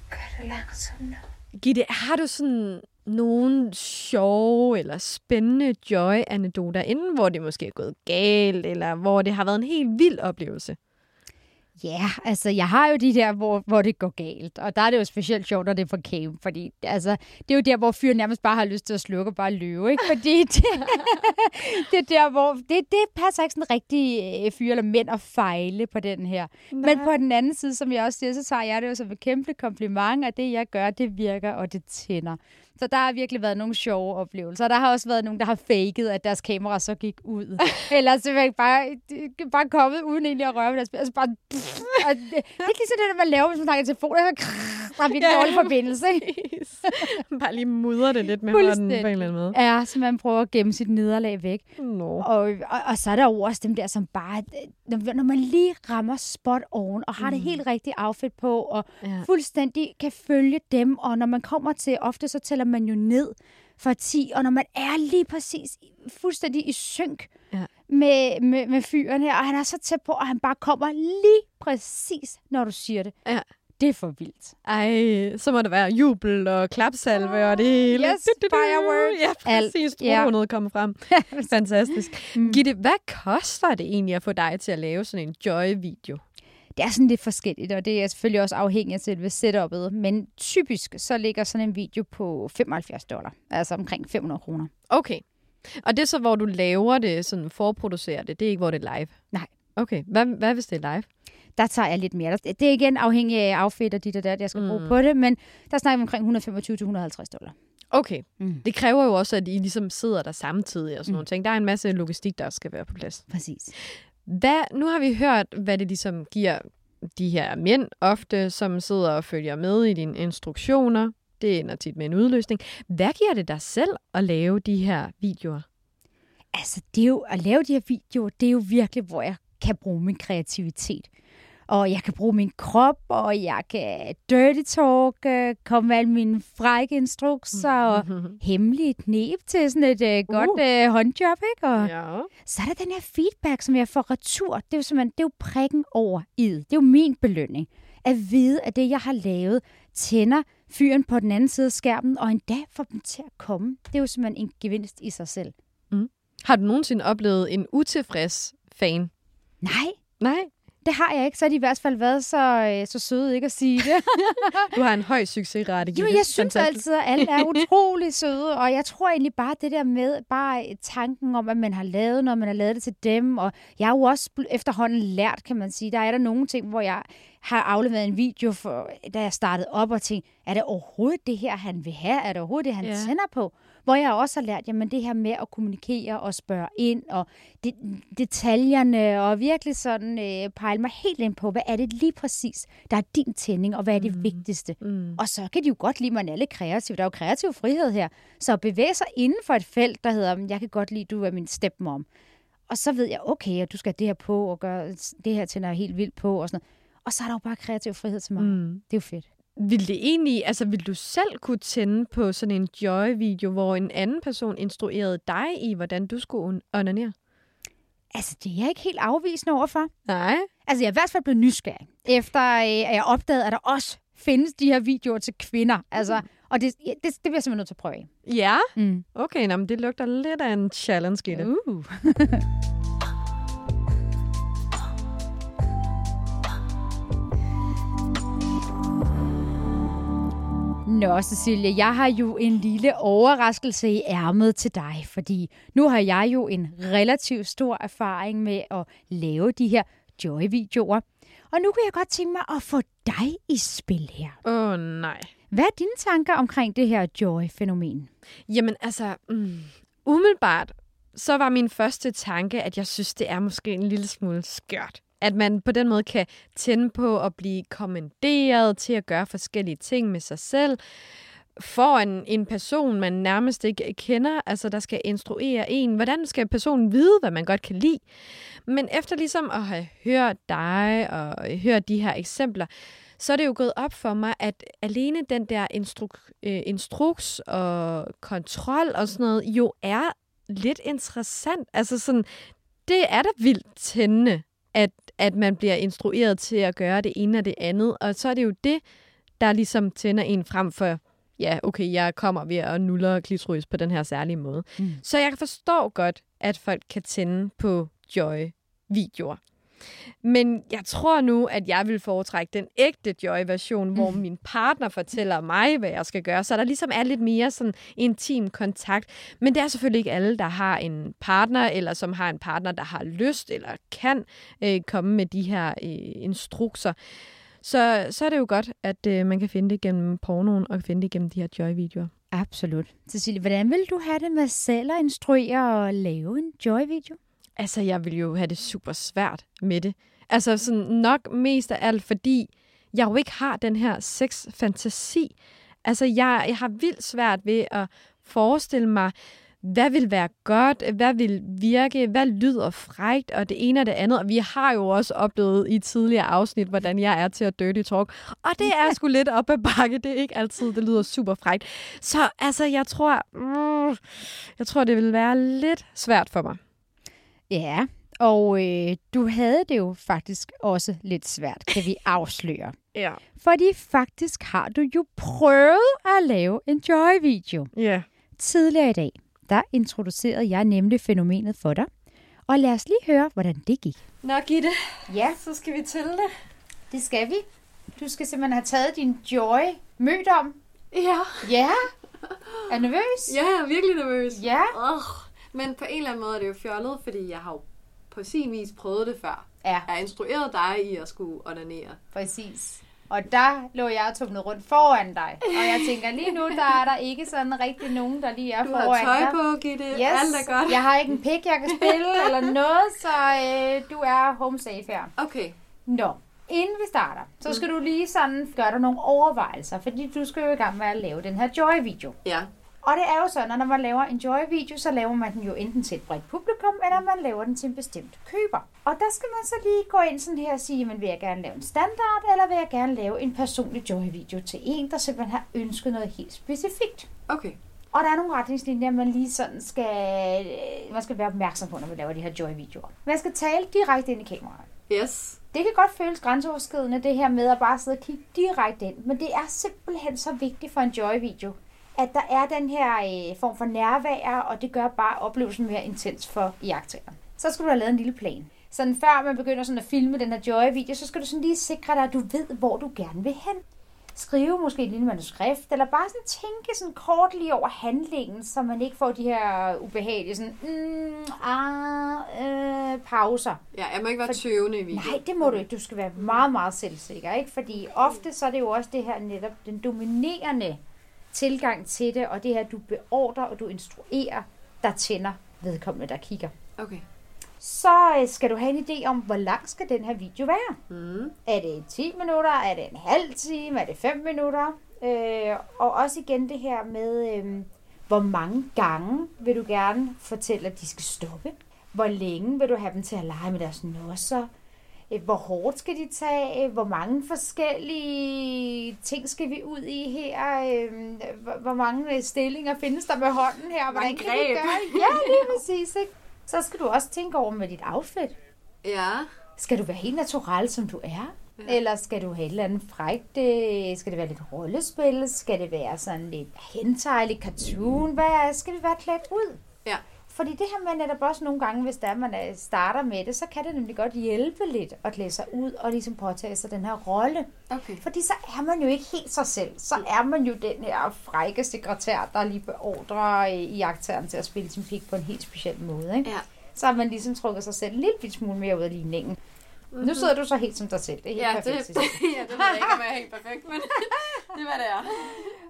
gør det langsomt nu. Gitte, har du sådan nogle sjove eller spændende Joy-anekdoter, inden hvor det måske er gået galt, eller hvor det har været en helt vild oplevelse? Ja, altså jeg har jo de der, hvor, hvor det går galt. Og der er det jo specielt sjovt, når det er for cam. Fordi altså, det er jo der, hvor fyren nærmest bare har lyst til at slukke og bare løbe. Ikke? Fordi det, det er der, hvor... Det, det passer ikke sådan rigtig øh, fyre eller mænd at fejle på den her. Nej. Men på den anden side, som jeg også siger, så tager jeg det jo som et kæmpe kompliment, at det, jeg gør, det virker, og det tænder. Så der har virkelig været nogle sjove oplevelser. Der har også været nogen, der har faked, at deres kamera så gik ud. Eller simpelthen bare, bare kommet uden egentlig at røre ved deres... Altså bare... Og det, det er ikke det, der man laver, hvis man snakker i telefon. Der er virkelig Ja. dårlig forbindelse. Bare lige mudre det lidt med hånden på en eller anden måde. Ja, så man prøver at gemme sit nederlag væk. Nå. Og, og, og så er der jo også dem der, som bare... Når, når man lige rammer spot on, og har mm. det helt rigtigt outfit på, og Ja. fuldstændig kan følge dem, og når man kommer til, ofte så tæller man jo ned fra 10, og når man er lige præcis fuldstændig i synk Ja. med, med, med fyren her, og han er så tæt på, og han bare kommer lige præcis, når du siger det. Ja. Det er for vildt. Ej, så må der være jubel og klapsalve og det hele. Yes, fireworks. Ja, præcis. Alt, ja. Kommer frem. Fantastisk. Mm. Gitte, hvad koster det egentlig at få dig til at lave sådan en Joy-video? Det er sådan lidt forskelligt, og det er selvfølgelig også afhængigt af selve setup'et, men typisk så ligger sådan en video på 75 dollar, altså omkring 500 kroner. Okay. Og det er så, hvor du laver det, sådan forproducerer det. Det er ikke, hvor det er live? Nej. Okay. Hvad, hvad hvis det er live? Der tager jeg lidt mere. Det er igen afhængigt af outfit og dit og dat, jeg skal mm. bruge på det, men der snakker vi omkring 125-150 dollar. Okay. Mm. Det kræver jo også, at I ligesom sidder der samtidig og sådan Mm. nogle ting. Der er en masse logistik, der skal være på plads. Præcis. Hvad, nu har vi hørt, hvad det ligesom giver de her mænd ofte, som sidder og følger med i dine instruktioner. Det ender tit med en udløsning. Hvad giver det dig selv at lave de her videoer? Altså, det er jo, at lave de her videoer, det er jo virkelig, hvor jeg kan bruge min kreativitet. Og jeg kan bruge min krop, og jeg kan dirty talk, øh, komme med alle mine frække instrukser og hemmelige knep til sådan et uh, godt uh, håndjob, ikke? Og Ja. så er der den her feedback, som jeg får retur. Det er jo simpelthen, det er jo prikken over i. Det er jo min belønning. At vide, at det, jeg har lavet, tænder fyren på den anden side af skærmen, og endda får dem til at komme. Det er jo simpelthen en gevinst i sig selv. Har du nogensinde oplevet en utilfreds fan? Nej, Nej. Det har jeg ikke. Så har de i hvert fald været så, øh, så søde ikke at sige det. Du har en høj succesrate. Jo, jeg synes Fantastisk. altid, at alle er utrolig søde, og jeg tror egentlig bare det der med, bare tanken om, at man har lavet noget, man har lavet det til dem, og jeg har jo også efterhånden lært, kan man sige, der er der nogle ting, hvor jeg har afleveret en video, for, da jeg startede op og tænkte, er det overhovedet det her, han vil have? Er det overhovedet det, han ja. tænder på? Hvor jeg også har lært, jamen det her med at kommunikere og spørge ind, og det, detaljerne, og virkelig sådan øh, pejle mig helt ind på, hvad er det lige præcis, der er din tænding, og hvad er det mm. vigtigste? Mm. Og så kan de jo godt lide, at man er lidt kreativ. Der er jo kreativ frihed her. Så at bevæge sig inden for et felt, der hedder, jeg kan godt lide, du er min stepmom. Og så ved jeg, okay, at du skal have det her på, og gøre det her tænder jeg helt vildt på, og sådan noget. Og så er der jo bare kreativ frihed til mig. Mm. Mm. Det er jo fedt. Vil det egentlig, altså vil du selv kunne tænde på sådan en Joy-video, hvor en anden person instruerede dig i, hvordan du skulle on- onanere? Altså, det er jeg ikke helt afvisende overfor. Nej. Altså, jeg er i hvert fald blevet nysgerrig, efter øh, at jeg opdagede, at der også findes de her videoer til kvinder. Altså, og det, det, det bliver jeg simpelthen nødt til at prøve af. Ja? Mm. Okay, nå, men det lugter lidt af en challenge, Gitte. Uh. Nå, Cecilie, jeg har jo en lille overraskelse i ærmet til dig, fordi nu har jeg jo en relativt stor erfaring med at lave de her Joy-videoer. Og nu kunne jeg godt tænke mig at få dig i spil her. Åh, oh, nej. Hvad er dine tanker omkring det her Joy-fænomen? Jamen, altså, mm, umiddelbart, så var min første tanke, at jeg synes, det er måske en lille smule skørt. At man på den måde kan tænde på at blive kommanderet til at gøre forskellige ting med sig selv for en, en person, man nærmest ikke kender, altså der skal instruere en. Hvordan skal personen vide, hvad man godt kan lide? Men efter ligesom at have hørt dig og hørt de her eksempler, så er det jo gået op for mig, at alene den der instruk, øh, instruks og kontrol og sådan noget, jo er lidt interessant. Altså sådan, det er da vildt tændende, at, at man bliver instrueret til at gøre det ene og det andet. Og så er det jo det, der ligesom tænder en frem for, ja, okay, jeg kommer ved at nuller klitoris på den her særlige måde. Mm. Så jeg forstår godt, at folk kan tænde på Joy-videoer. Men jeg tror nu, at jeg vil foretrække den ægte Joy-version, hvor min partner fortæller mig, hvad jeg skal gøre. Så der ligesom er lidt mere sådan intim kontakt. Men det er selvfølgelig ikke alle, der har en partner, eller som har en partner, der har lyst eller kan øh, komme med de her øh, instrukser. Så, så er det jo godt, at øh, man kan finde det gennem pornoen, og finde det gennem de her Joy-videoer. Absolut. Cecilie, hvordan vil du have det med selv at instruere og lave en Joy-video? Altså, jeg vil jo have det super svært med det. Altså, sådan nok mest af alt, fordi jeg jo ikke har den her sex-fantasi. Altså, jeg, jeg har vildt svært ved at forestille mig, hvad vil være godt, hvad vil virke, hvad lyder frægt, og det ene og det andet. Og vi har jo også oplevet i tidligere afsnit, hvordan jeg er til at dirty talk. Og det er sgu lidt op ad bakke. Det er ikke altid, det lyder super frægt. Så altså, jeg tror, mm, jeg tror, det vil være lidt svært for mig. Ja, og øh, du havde det jo faktisk også lidt svært, kan vi afsløre. Ja. Fordi faktisk har du jo prøvet at lave en Joy-video. Ja. Tidligere i dag, der introducerede jeg nemlig fænomenet for dig. Og lad os lige høre, hvordan det gik. Nå, Gitte, Ja, så skal vi til det. det skal vi. Du skal simpelthen have taget din Joy mødt om. Ja. Ja. Er nervøs? Ja, jeg er virkelig nervøs. Ja. Oh. Men på en eller anden måde er det jo fjollet, fordi jeg har jo på sin vis prøvet det før. Ja, Jeg har instrueret dig i at skulle onanere. præcis. Og der lå jeg tumlet rundt foran dig. Og jeg tænker, lige nu der er der ikke sådan rigtig nogen, der lige er Du foran har tøj dig. på, Gitte. Yes. Alt er godt. Jeg har ikke en pik, jeg kan spille eller noget, så øh, du er home safe her. Okay. Nå, Inden vi starter, så skal du lige sådan gøre dig nogle overvejelser, fordi du skal jo i gang med at lave den her Joy-video. Ja. Og det er jo sådan, at når man laver en Joy-video, så laver man den jo enten til et bredt publikum, eller man laver den til en bestemt køber. Og der skal man så lige gå ind sådan her og sige, men vil jeg gerne lave en standard, eller vil jeg gerne lave en personlig Joy-video til en, der simpelthen har ønsket noget helt specifikt. Okay. Og der er nogle retningslinjer, man lige sådan skal, man skal være opmærksom på, når man laver de her Joy-videoer. Man skal tale direkte ind i kameraet. Yes. Det kan godt føles grænseoverskridende, det her med at bare sidde og kigge direkte ind. Men det er simpelthen så vigtigt for en Joy-video, at der er den her øh, form for nærvær, og det gør bare oplevelsen mere intens for iagtageren. Så skal du have lavet en lille plan. Sådan før man begynder sådan at filme den her Joy-video, så skal du sådan lige sikre dig, at du ved, hvor du gerne vil hen. Skrive måske et lille manuskript, eller bare sådan tænke sådan kort lige over handlingen, så man ikke får de her ubehagelige sådan, mm, ah, øh, pauser. Ja, jeg må ikke være tøvende i videoen. Nej, det må du ikke. Du skal være meget, meget selvsikker, ikke? Fordi ofte så er det jo også det her netop den dominerende tilgang til det, og det her, du beordrer og du instruerer, der tænder vedkommende, der kigger. Okay. Så øh, skal du have en idé om, hvor lang skal den her video være. Mm. Er det 10 minutter? Er det en halv time? Er det 5 minutter? Øh, og også igen det her med, øh, hvor mange gange vil du gerne fortælle, at de skal stoppe? Hvor længe vil du have dem til at lege med deres nosser? Øh, Hvor hårdt skal de tage? Hvor mange forskellige ting skal vi ud i her? Øh, hvor- mange øh, stillinger findes der med hånden her? Hvordan kan vi greb. gøre? Ja, lige præcis. Ikke? Så skal du også tænke over med dit outfit. Ja. Skal du være helt natural, som du er? Ja. Eller skal du have et eller andet frækt? Skal det være lidt rollespil? Skal det være sådan lidt hentai, lidt cartoon? Hvad skal det være klædt ud? Ja. Fordi det her med netop også nogle gange, hvis der man øh, starter med det, så kan det nemlig godt hjælpe lidt at klæde sig ud og ligesom påtage sig den her rolle. Okay. Fordi så er man jo ikke helt sig selv. Så er man jo den her frække sekretær, der lige beordrer øh, iagtageren til at spille sin pik på en helt speciel måde. Ikke? Ja. Så har man ligesom trukket sig selv en lille smule mere ud af ligningen. Mm-hmm. Nu sidder du så helt som dig selv. Det er helt Ja, perfekt. det, ja, det ved jeg ikke, om jeg er helt perfekt, men det hvad det er.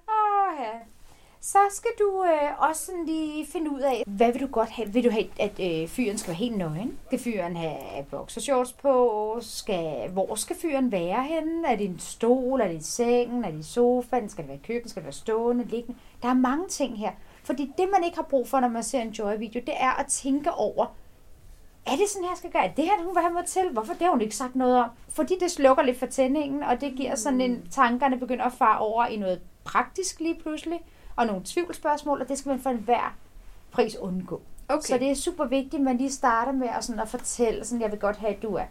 Åh, ja. Så skal du øh, også sådan lige finde ud af, hvad vil du godt have? Vil du have, at øh, fyren skal være helt nøgen? Skal fyren have boxershorts på? Skal, hvor skal fyren være henne? Er det en stol? Er det i sengen? Er det i sofaen? Skal det være i køkken? Skal det være stående? Liggende? Der er mange ting her. Fordi det, man ikke har brug for, når man ser en Joy-video, det er at tænke over, er det sådan her, jeg skal gøre? Er det her, hun vil have mig til? Hvorfor? Det har hun ikke sagt noget om. Fordi det slukker lidt for tændingen, og det giver sådan en, tankerne begynder at fare over i noget praktisk lige pludselig, og nogle tvivlsspørgsmål, og det skal man for enhver pris undgå. Okay. Så det er super vigtigt, at man lige starter med at, sådan at fortælle, sådan, jeg vil godt have, at du er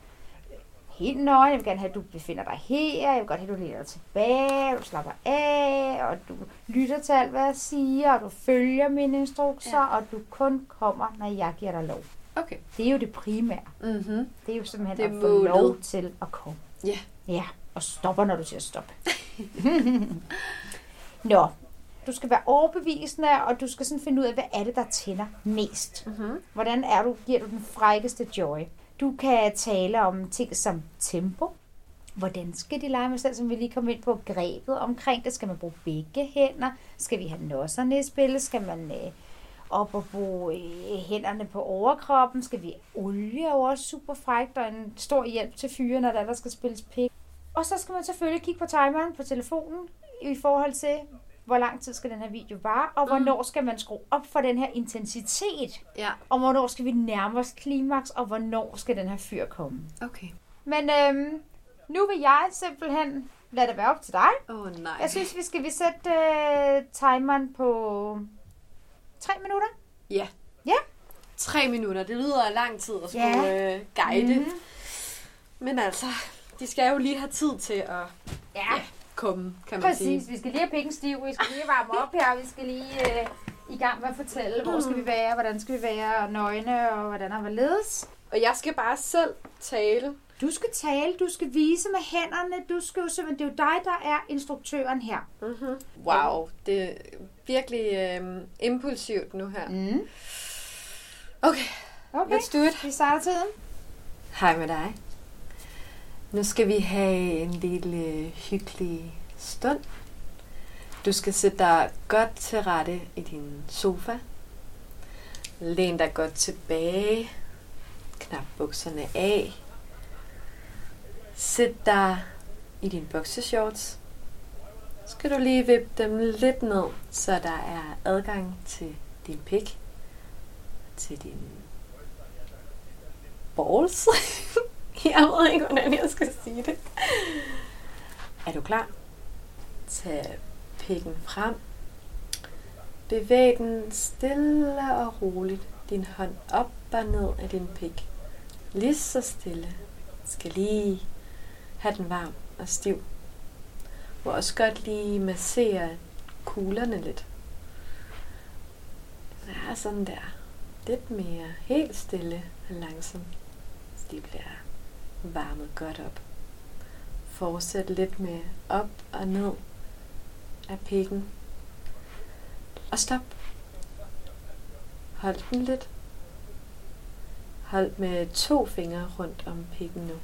helt nøgen, jeg vil gerne have, at du befinder dig her, jeg vil godt have, at du læner dig tilbage, du slapper af, og du lytter til alt, hvad jeg siger, og du følger mine instrukser, ja. og du kun kommer, når jeg giver dig lov. Okay. Det er jo det primære. Mm-hmm. Det er jo simpelthen Det er at få målet. lov til at komme. Ja. Ja, og stopper, når du siger stop. Nå, du skal være overbevisende, og du skal sådan finde ud af, hvad er det, der tænder mest. Mm-hmm. Hvordan er du, giver du den frækkeste joy? Du kan tale om ting som tempo. Hvordan skal de lege med selv, som vi lige kom ind på grebet omkring det? Skal man bruge begge hænder? Skal vi have nosserne i spil? Skal man øh, op og bruge øh, hænderne på overkroppen? Skal vi olie er også super frækt og en stor hjælp til fyre, når der, er, der skal spilles pik. Og så skal man selvfølgelig kigge på timeren på telefonen i forhold til, hvor lang tid skal den her video vare, og hvornår skal man skrue op for den her intensitet, Ja. og hvornår skal vi nærme os klimaks, og hvornår skal den her fyr komme. Okay. Men øhm, nu vil jeg simpelthen lade det være op til dig. Åh, oh, nej. Jeg synes, vi skal vi sætte øh, timeren på 3 minutter. Ja. Ja. Tre minutter, det lyder lang tid at skulle Ja. øh, guide. Mm. Men altså, de skal jo lige have tid til at Ja, ja, komme, kan man sige. præcis. Vi skal lige have pikken stiv, vi skal lige varme op her, vi skal lige øh, i gang med at fortælle, hvor skal vi være, hvordan skal vi være, og nøgne, og hvordan og hvorledes. Og jeg skal bare selv tale. Du skal tale, du skal vise med hænderne, du skal jo simpelthen, det er jo dig, der er instruktøren her. Mm-hmm. Wow, det er virkelig øh, impulsivt nu her. Mm. Okay, Okay, let's do it. vi starter tiden. Hej med dig. Nu skal vi have en lille øh, hyggelig stund. Du skal sætte dig godt til rette i din sofa. Læn dig godt tilbage. Knap bukserne af. Sæt dig i dine boxershorts. Skal du lige vippe dem lidt ned, så der er adgang til din pik, til din balls. jeg ved ikke, hvordan jeg skal sige det. Er du klar? Tag pikken frem. Bevæg den stille og roligt din hånd op og ned af din pik. Lige så stille. Skal lige have den varm og stiv. Du også godt lige massere kuglerne lidt. Ja, sådan der. Lidt mere helt stille og langsomt. Så de bliver varmet godt op. Fortsæt lidt med op og ned af pikken. Og stop. Hold den lidt. Hold med to fingre rundt om pikken nu.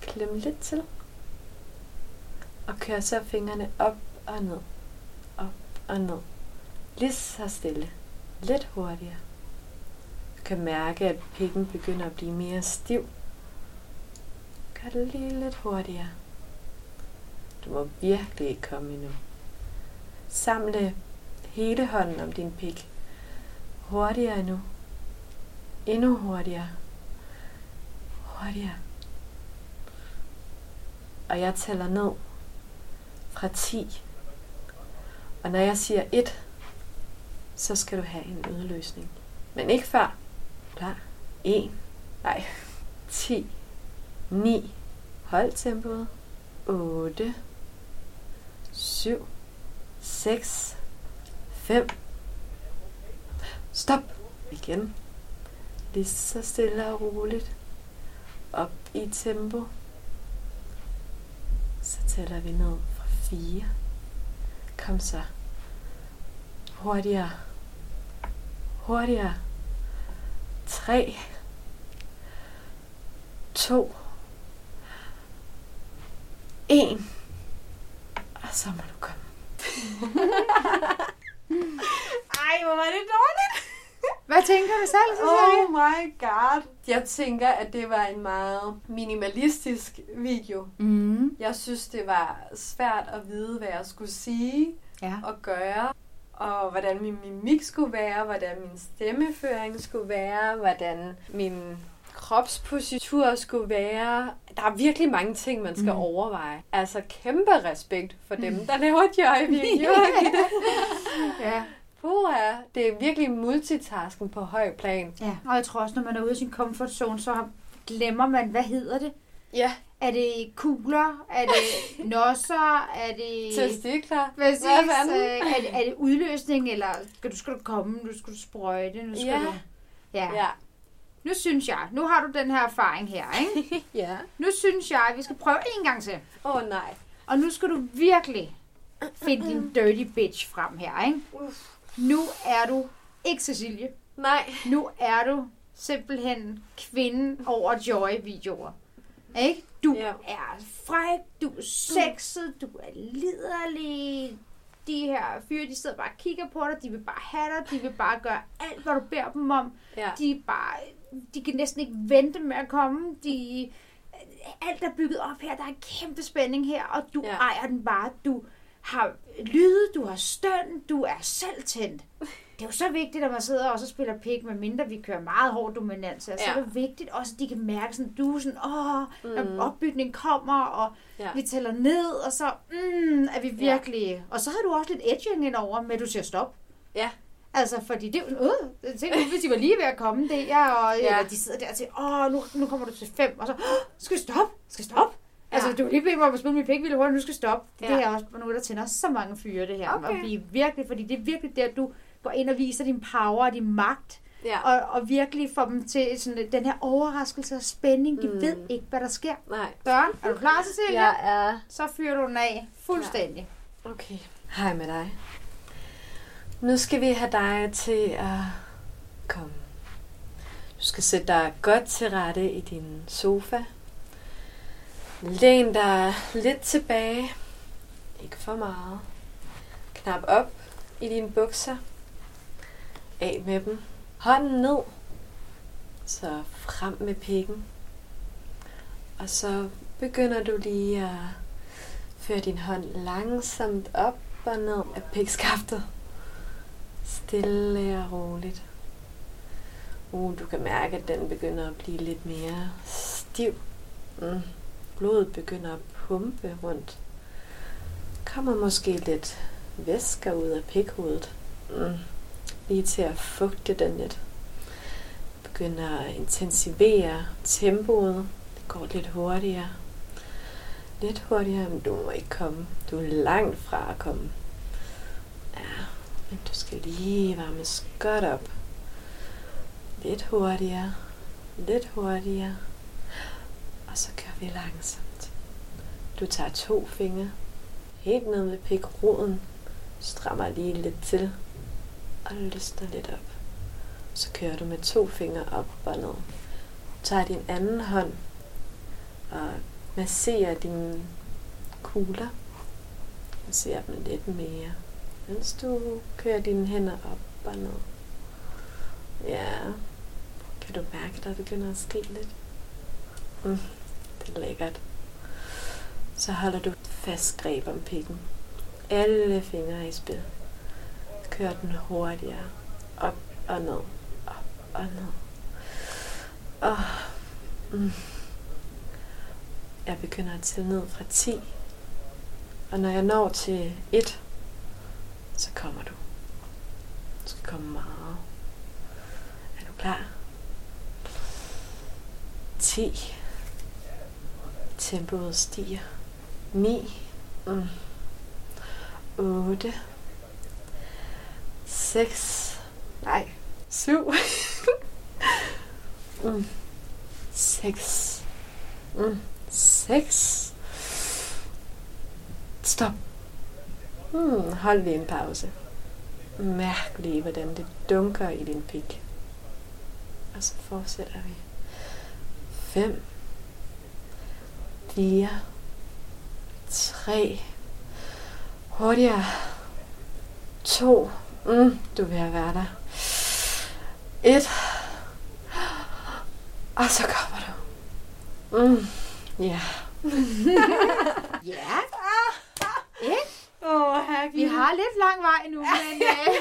Klem lidt til. Og kør så fingrene op og ned. Op og ned. Lige så stille. Lidt hurtigere. Du kan mærke, at pikken begynder at blive mere stiv. Gør det lige lidt hurtigere. Du må virkelig ikke komme endnu. Samle hele hånden om din pik. Hurtigere endnu. Endnu hurtigere. Hurtigere. Og jeg tæller ned fra 10. Og når jeg siger 1, så skal du have en udløsning. Men ikke før. Klar. 1. Nej. 10. 9. Hold tempoet. 8. 7. 6. 5. Stop. Igen. Lige så stille og roligt. Op i tempo. Så tæller vi ned fra 4. Kom så. Hurtigere. Hurtigere. 3. 2. 1. Og så må du komme. Ej, hvor var det dårligt. Hvad tænker du selv, Cecilie? Oh my god. Jeg tænker, at det var en meget minimalistisk video. Mm. Jeg synes, det var svært at vide, hvad jeg skulle sige Ja. og gøre. Og hvordan min mimik skulle være, hvordan min stemmeføring skulle være, hvordan min kropspositur skulle være. Der er virkelig mange ting, man skal mm. overveje. Altså kæmpe respekt for dem, der laver joy-videoer. Ja. Puha, det er virkelig multitasking på høj plan. ja. Og jeg tror også, når man er ude af sin comfort zone, så glemmer man, hvad hedder det? Ja, Er det kugler? Er det nosser? Er det... testikler. Præcis. Hvad? Øh, er, det, er det udløsning, eller skal du, skal du komme, nu skal du sprøjte, nu skal Ja. du... Ja. Ja. Nu synes jeg, nu har du den her erfaring her, ikke? Ja. Nu synes jeg, at vi skal prøve en gang til. Åh oh, nej. Og nu skal du virkelig finde din dirty bitch frem her, ikke? Nu er du ikke Cecilie. Nej. Nu er du simpelthen kvinden over Joy-videoer. Ikke? Du Ja. er fræk, du er sexet, du er liderlig. De her fyre, de sidder bare og kigger på dig, de vil bare have dig, de vil bare gøre alt, hvad du beder dem om. Ja. De, er bare, de kan næsten ikke vente med at komme. De, alt er bygget op her. Der er en kæmpe spænding her, og du Ja. ejer den bare. Du har lyde, du har støn, du er selv tændt. Det er jo så vigtigt, at man sidder og så spiller pik, med mindre vi kører meget hård dominans. Ja. Så er det vigtigt også, at de kan mærke sådan, du er sådan, åh, når opbygningen kommer, og ja. vi tæller ned, og så mm, er vi virkelig... Ja. Og så har du også lidt edging indover med, at du siger stop. Ja. Altså, fordi det er. Øh, tænk nu, hvis de var lige ved at komme der, og Ja. ja. eller de sidder der til, åh, nu, nu kommer du til fem, og så, skal vi stoppe? Skal vi stoppe? Ja. Altså, du har lige bedt mig om at spille min pikvilde hurtigt, nu skal vi stoppe. Ja. Ja. Det er også noget, der tænder så mange fyre, det her. Okay. Og blive virkelig, fordi det er virkelig der, du går ind og viser din power og din magt, Ja. og, og virkelig får dem til sådan, den her overraskelse og spænding. De Mm. ved ikke, hvad der sker. Nej. Søren, er du klar, Cecilia? Jeg er... Så fyrer du den af fuldstændig. Okay. Hej med dig. Nu skal vi have dig til at komme. Du skal sætte dig godt til rette i din sofa. Læn dig lidt tilbage. Ikke for meget. Knap op i dine bukser. Af med dem. Hånden ned. Så frem med pikken. Og så begynder du lige at føre din hånd langsomt op og ned af pikskaftet. Stille og roligt. Uh, du kan mærke, at den begynder at blive lidt mere stiv. Mm. Blodet begynder at pumpe rundt. Kommer måske lidt væsker ud af pikhovedet. Mm. Lige til at fugte den lidt. Begynder at intensivere tempoet. Det går lidt hurtigere. Lidt hurtigere, men du må ikke komme. Du er langt fra at komme. Men du skal lige varmes godt op. Lidt hurtigere. Lidt hurtigere. Og så kører vi langsomt. Du tager to fingre helt ned ved pikroden. Strammer lige lidt til. Og løsner lidt op. Så kører du med to fingre op og ned. Du tager din anden hånd og masserer dine kugler. Masserer dem lidt mere. Mens du kører dine hænder op og ned. Ja, kan du mærke, at der begynder at ske lidt? Mm, det er lækkert. Så holder du fast greb om pikken. Alle fingre i spil. Kør den hurtigere. Op og ned. Op og ned. Og, mm. Jeg begynder at tælle ned fra 10. Og når jeg når til 1, så kommer du. Du skal komme meget. Er du klar? 10. Tempoet stiger. 9. Mm. 8. 6. Nej. 7. mm. 6. Mm. 6. Stop. Hmm, hold lige en pause. Mærk lige, hvordan det dunker i din pik. Og så fortsætter vi. 5. 4. 3. Hurtigere. 2. Mm, du vil have været der. 1. Og så kommer du. Mm, ja. Ja. Ikke? Åh, oh, Vi har lidt lang vej nu, men øh,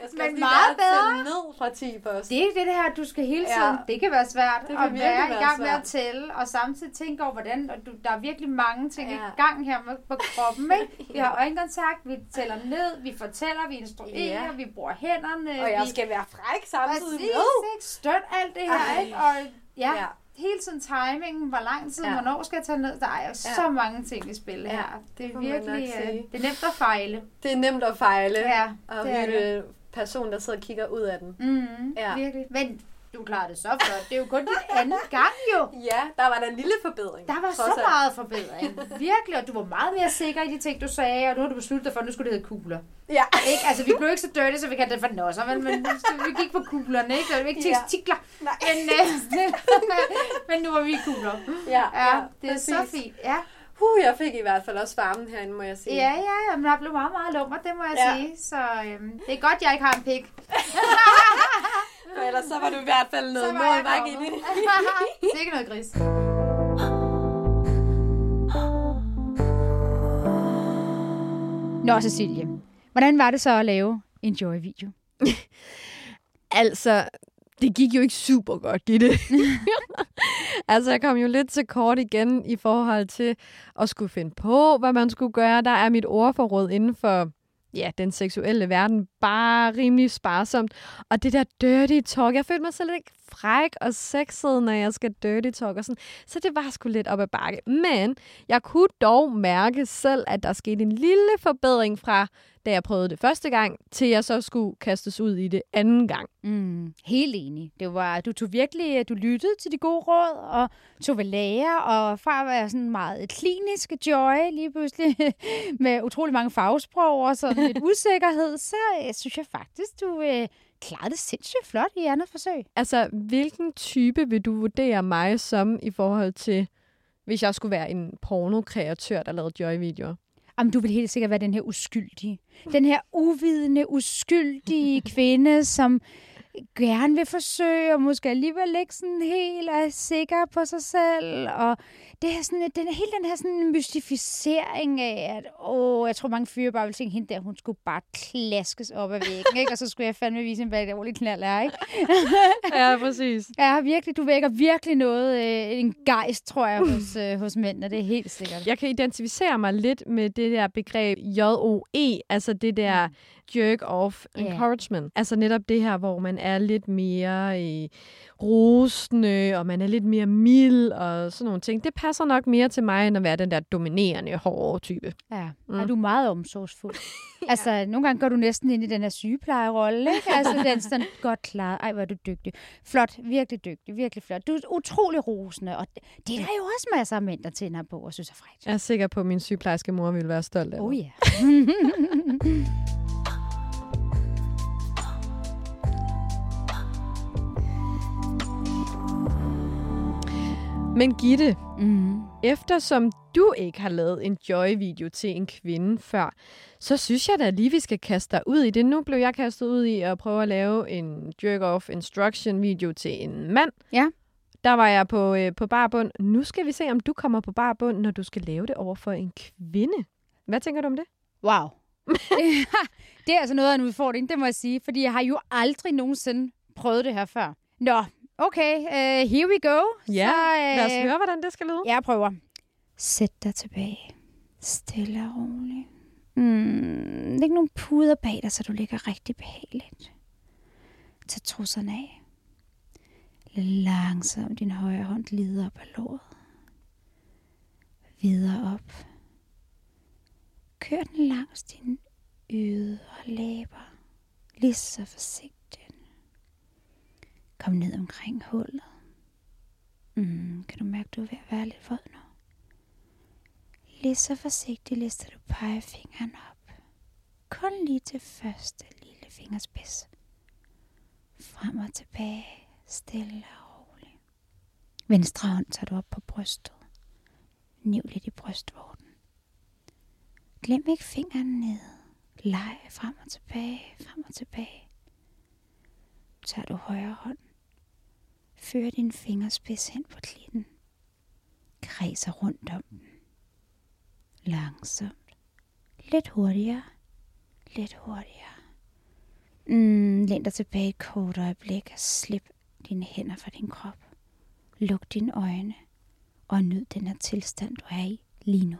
Jeg skal Men meget bedre. ned fra 10 først. det er det her, du skal hele tiden. Ja. Ja. Det kan være svært Det kan at virkelig være i være gang med svært. at tælle, og samtidig tænke over, hvordan og du, der er virkelig mange ting Ja. i gang her med, på kroppen. Ikke? Vi har øjenkontakt, vi tæller ned, vi fortæller, vi instruerer, Ja. vi bruger hænderne. Og jeg vi, skal være fræk Præcis, samtidig med. ikke? Støt alt det her, Ej. ikke? Og ja, Ja. Hele tiden timingen, hvor lang tid, Ja. hvornår skal jeg tage ned. Der er jo Ja. så mange ting i spil Ja, her. Det er virkelig, øh, det er nemt at fejle. Det er nemt at fejle. Ja, og det er det. er person, der sidder og kigger ud af den. Mm, ja. virkelig. Men du klarer det så flot. Det er jo kun din anden gang jo. Ja, der var der en lille forbedring. Der var så meget forbedring. Virkelig, og du var meget mere sikker i de ting, du sagde, og nu har du besluttet dig for, at nu skulle det hedde kugler. Ja. Ikke? Altså, vi blev ikke så dirty, så vi kaldte det for nosser, men, men så vi gik på kuglerne, ikke? Så var ikke Ja. Nej. Men, øh, men nu var vi kugler. Ja, Ja, det er så præcis. fint. Ja, Uh, jeg fik i hvert fald også varmen herinde, må jeg sige. ja, ja, ja men der blev meget, meget lummer, det må jeg Ja. sige. Så øhm, det er godt, jeg ikke har en pik. For ellers så var du i hvert fald noget Så var jeg mål væk i det. det er ikke noget gris. Nå, Cecilie. Hvordan var det så at lave en Joy-video? Altså, det gik jo ikke super godt, Gitte. altså, jeg kom jo lidt til kort igen i forhold til at skulle finde på, hvad man skulle gøre. Der er mit ordforråd inden for ja, den seksuelle verden bare rimelig sparsomt. Og det der dirty talk, jeg følte mig så lidt fræk og sexet, når jeg skal dirty talk og sådan. Så det var sgu lidt op ad bakke. Men jeg kunne dog mærke selv, at der skete en lille forbedring fra, da jeg prøvede det første gang, til jeg så skulle kastes ud i det anden gang. Mm, helt enig. Det var, du tog virkelig, du lyttede til de gode råd, og tog ved lære, og fra at være sådan meget klinisk joy lige pludselig, med utrolig mange fagsprog og sådan lidt usikkerhed, så øh, synes jeg faktisk, du øh, klarede det sindssygt flot i andet forsøg. Altså, hvilken type vil du vurdere mig som i forhold til, hvis jeg skulle være en pornokreatør, der lavede joy-videoer? Jamen, du vil helt sikkert være den her uskyldige. Den her uvidende, uskyldige kvinde, som gerne vil forsøge, og måske alligevel ikke sådan helt er sikker på sig selv. Og det er sådan, den, hele den her sådan mystificering af, at åh, jeg tror mange fyre bare vil tænke, hende der, hun skulle bare klaskes op ad væggen, ikke? og så skulle jeg fandme vise en hvad det ordentligt knald er, ikke? ja, præcis. Ja, virkelig, du vækker virkelig noget, øh, en gejst, tror jeg, hos, øh, hos mændene, det er helt sikkert. Jeg kan identificere mig lidt med det der begreb J-O-E, altså det der mm. Jerk-off encouragement. Yeah. Altså netop det her, hvor man er lidt mere øh, rosende, og man er lidt mere mild og sådan nogle ting. Det passer nok mere til mig, end at være den der dominerende, hårde type. Ja, mm. er du meget omsorgsfuld? ja. Altså, nogle gange går du næsten ind i den her sygeplejerolle, ikke? Altså, den er sådan godt klar. Ej, hvor er du dygtig. Flot, virkelig dygtig, virkelig flot. Du er utrolig rosende, og det, det er der jo også masser af mænd, der tænder på og synes er frækt. Jeg er sikker på, at min sygeplejerske mor ville være stolt af Oh ja. Yeah. Men Gitte, mm. eftersom du ikke har lavet en joy-video til en kvinde før, så synes jeg da lige, vi skal kaste dig ud i det. Nu blev jeg kastet ud i at prøve at lave en jerk-off instruction-video til en mand. Ja. Der var jeg på, øh, på barbund. Nu skal vi se, om du kommer på barbund, når du skal lave det over for en kvinde. Hvad tænker du om det? Wow. det er altså noget af en udfordring, det må jeg sige, fordi jeg har jo aldrig nogensinde prøvet det her før. Nå, Okay, uh, here we go. Ja, så, uh, lad os høre, hvordan det skal lyde. Jeg prøver. Sæt dig tilbage. Stille og roligt. Mm, læg nogle puder bag dig, så du ligger rigtig behageligt. Tag trusserne af. Langsomt din højre hånd glider op ad låret. Videre op. Kør den langs din ydre læber. Lige så forsigtigt. Kom ned omkring hullet. Mm, kan du mærke, at du er ved at være lidt våd nu? Lidt så forsigtigt lister du pegefingeren op. Kun lige til første lille fingerspids. Frem og tilbage, stille og roligt. Venstre hånd tager du op på brystet. Niv lidt i brystvorten. Glem ikke fingeren ned. Leg frem og tilbage, frem og tilbage. Tager du højre hånd før din fingerspids hen på klitten. Kredser rundt om den. Langsomt. Lidt hurtigere. Lidt hurtigere. Mm, læn dig tilbage et kort øjeblik og slip dine hænder fra din krop. Luk dine øjne og nyd den her tilstand, du er i lige nu.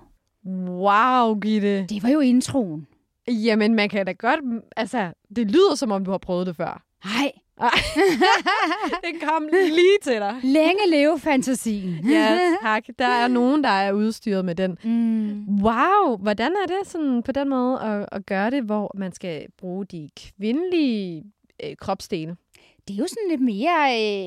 Wow, Gitte. Det var jo introen. Jamen, man kan da godt... Altså, det lyder som om, du har prøvet det før. Nej, det kom lige til dig. Længe leve fantasien. ja, tak. Der er nogen, der er udstyret med den. Mm. Wow, hvordan er det sådan på den måde at, at gøre det, hvor man skal bruge de kvindelige øh, kropsdele? Det er jo sådan lidt mere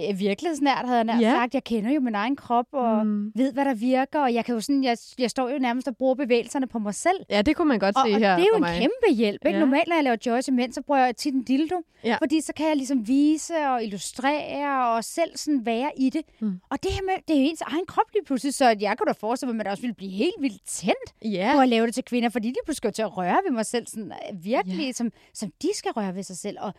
øh, virkelighedsnært, havde jeg nær ja. sagt. Jeg kender jo min egen krop og mm. ved, hvad der virker, og jeg kan jo sådan, jeg, jeg står jo nærmest og bruger bevægelserne på mig selv. Ja, det kunne man godt og, se og her Og det er jo en mig. kæmpe hjælp. Ikke? Ja. Normalt, når jeg laver joy til mænd, så bruger jeg tit en dildo, ja. fordi så kan jeg ligesom vise og illustrere og selv sådan være i det. Mm. Og det her med, det er jo ens egen krop lige pludselig, så jeg kunne da forestille mig, at man også ville blive helt vildt tændt ja. på at lave det til kvinder, fordi de pludselig skal til at røre ved mig selv, sådan, øh, virkelig, ja. som, som de skal røre ved sig selv. Og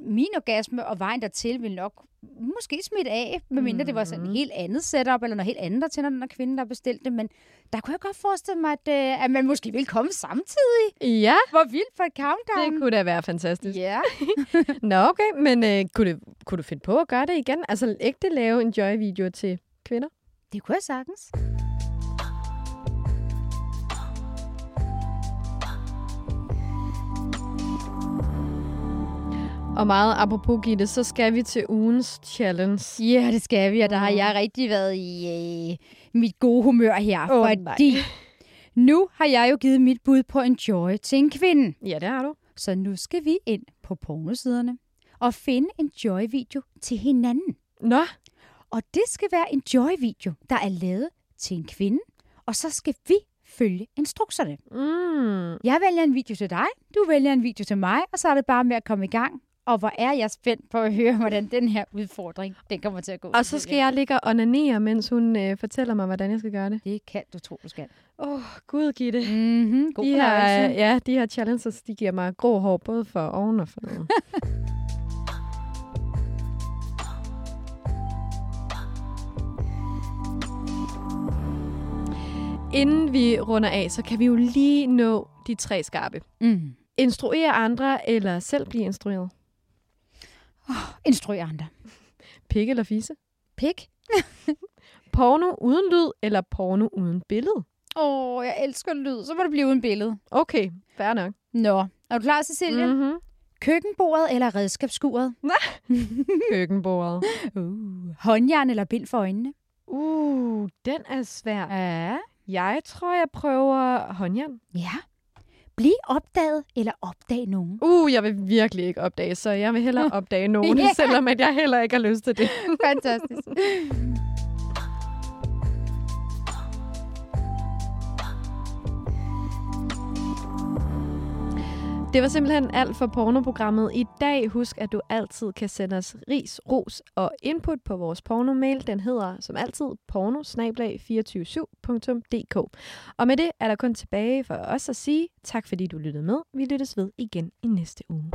min orgasme og vejen dertil vil nok måske smidt af, medmindre mm. det var sådan et mm. helt andet setup, eller noget helt andet, der tænder den kvinde, der bestilte det. Men der kunne jeg godt forestille mig, at, øh, at man måske ville komme samtidig. Ja. Hvor vildt for et countdown. Det kunne da være fantastisk. Ja. Nå, okay. Men øh, kunne, det, kunne du finde på at gøre det igen? Altså ægte lave en joy-video til kvinder? Det kunne jeg sagtens. Og meget apropos Gitte, så skal vi til ugens challenge. Ja, det skal vi, og der har jeg rigtig været i øh, mit gode humør her, oh, fordi nej. nu har jeg jo givet mit bud på en joy til en kvinde. Ja, det har du. Så nu skal vi ind på pornosiderne og finde en joy-video til hinanden. Nå. Og det skal være en joy-video, der er lavet til en kvinde, og så skal vi følge instrukserne. Mm. Jeg vælger en video til dig, du vælger en video til mig, og så er det bare med at komme i gang. Og hvor er jeg spændt på at høre, hvordan den her udfordring, den kommer til at gå. Og så skal jeg ligge og onanere, mens hun øh, fortæller mig, hvordan jeg skal gøre det. Det kan du tro, du skal. Åh, oh, gud, Gitte. Mm-hmm, god de her, øh, ja, de her challenges, de giver mig grå hår, både for oven og for neden. Inden vi runder af, så kan vi jo lige nå de tre skarpe. Mm. Instruere andre eller selv blive instrueret? Instruere andre. Pik eller fise? Pik. Porno uden lyd, eller porno uden billede? Åh, oh, jeg elsker lyd. Så må det blive uden billede. Okay, fair nok. Nå, er du klar, Cecilie? Mm-hmm. Køkkenbordet eller redskabsskuret? Køkkenbordet. Uh, håndjern eller bind for øjnene? Uh, den er svær. Ja. Jeg tror, jeg prøver håndjern. Ja. Bliv opdaget eller opdag nogen. Uh, jeg vil virkelig ikke opdage, så jeg vil hellere opdage nogen, yeah. selvom at jeg heller ikke har lyst til det. Fantastisk. Det var simpelthen alt for pornoprogrammet i dag. Husk, at du altid kan sende os ris, ros og input på vores pornomail. Den hedder som altid porno247.dk. Og med det er der kun tilbage for os at sige tak, fordi du lyttede med. Vi lyttes ved igen i næste uge.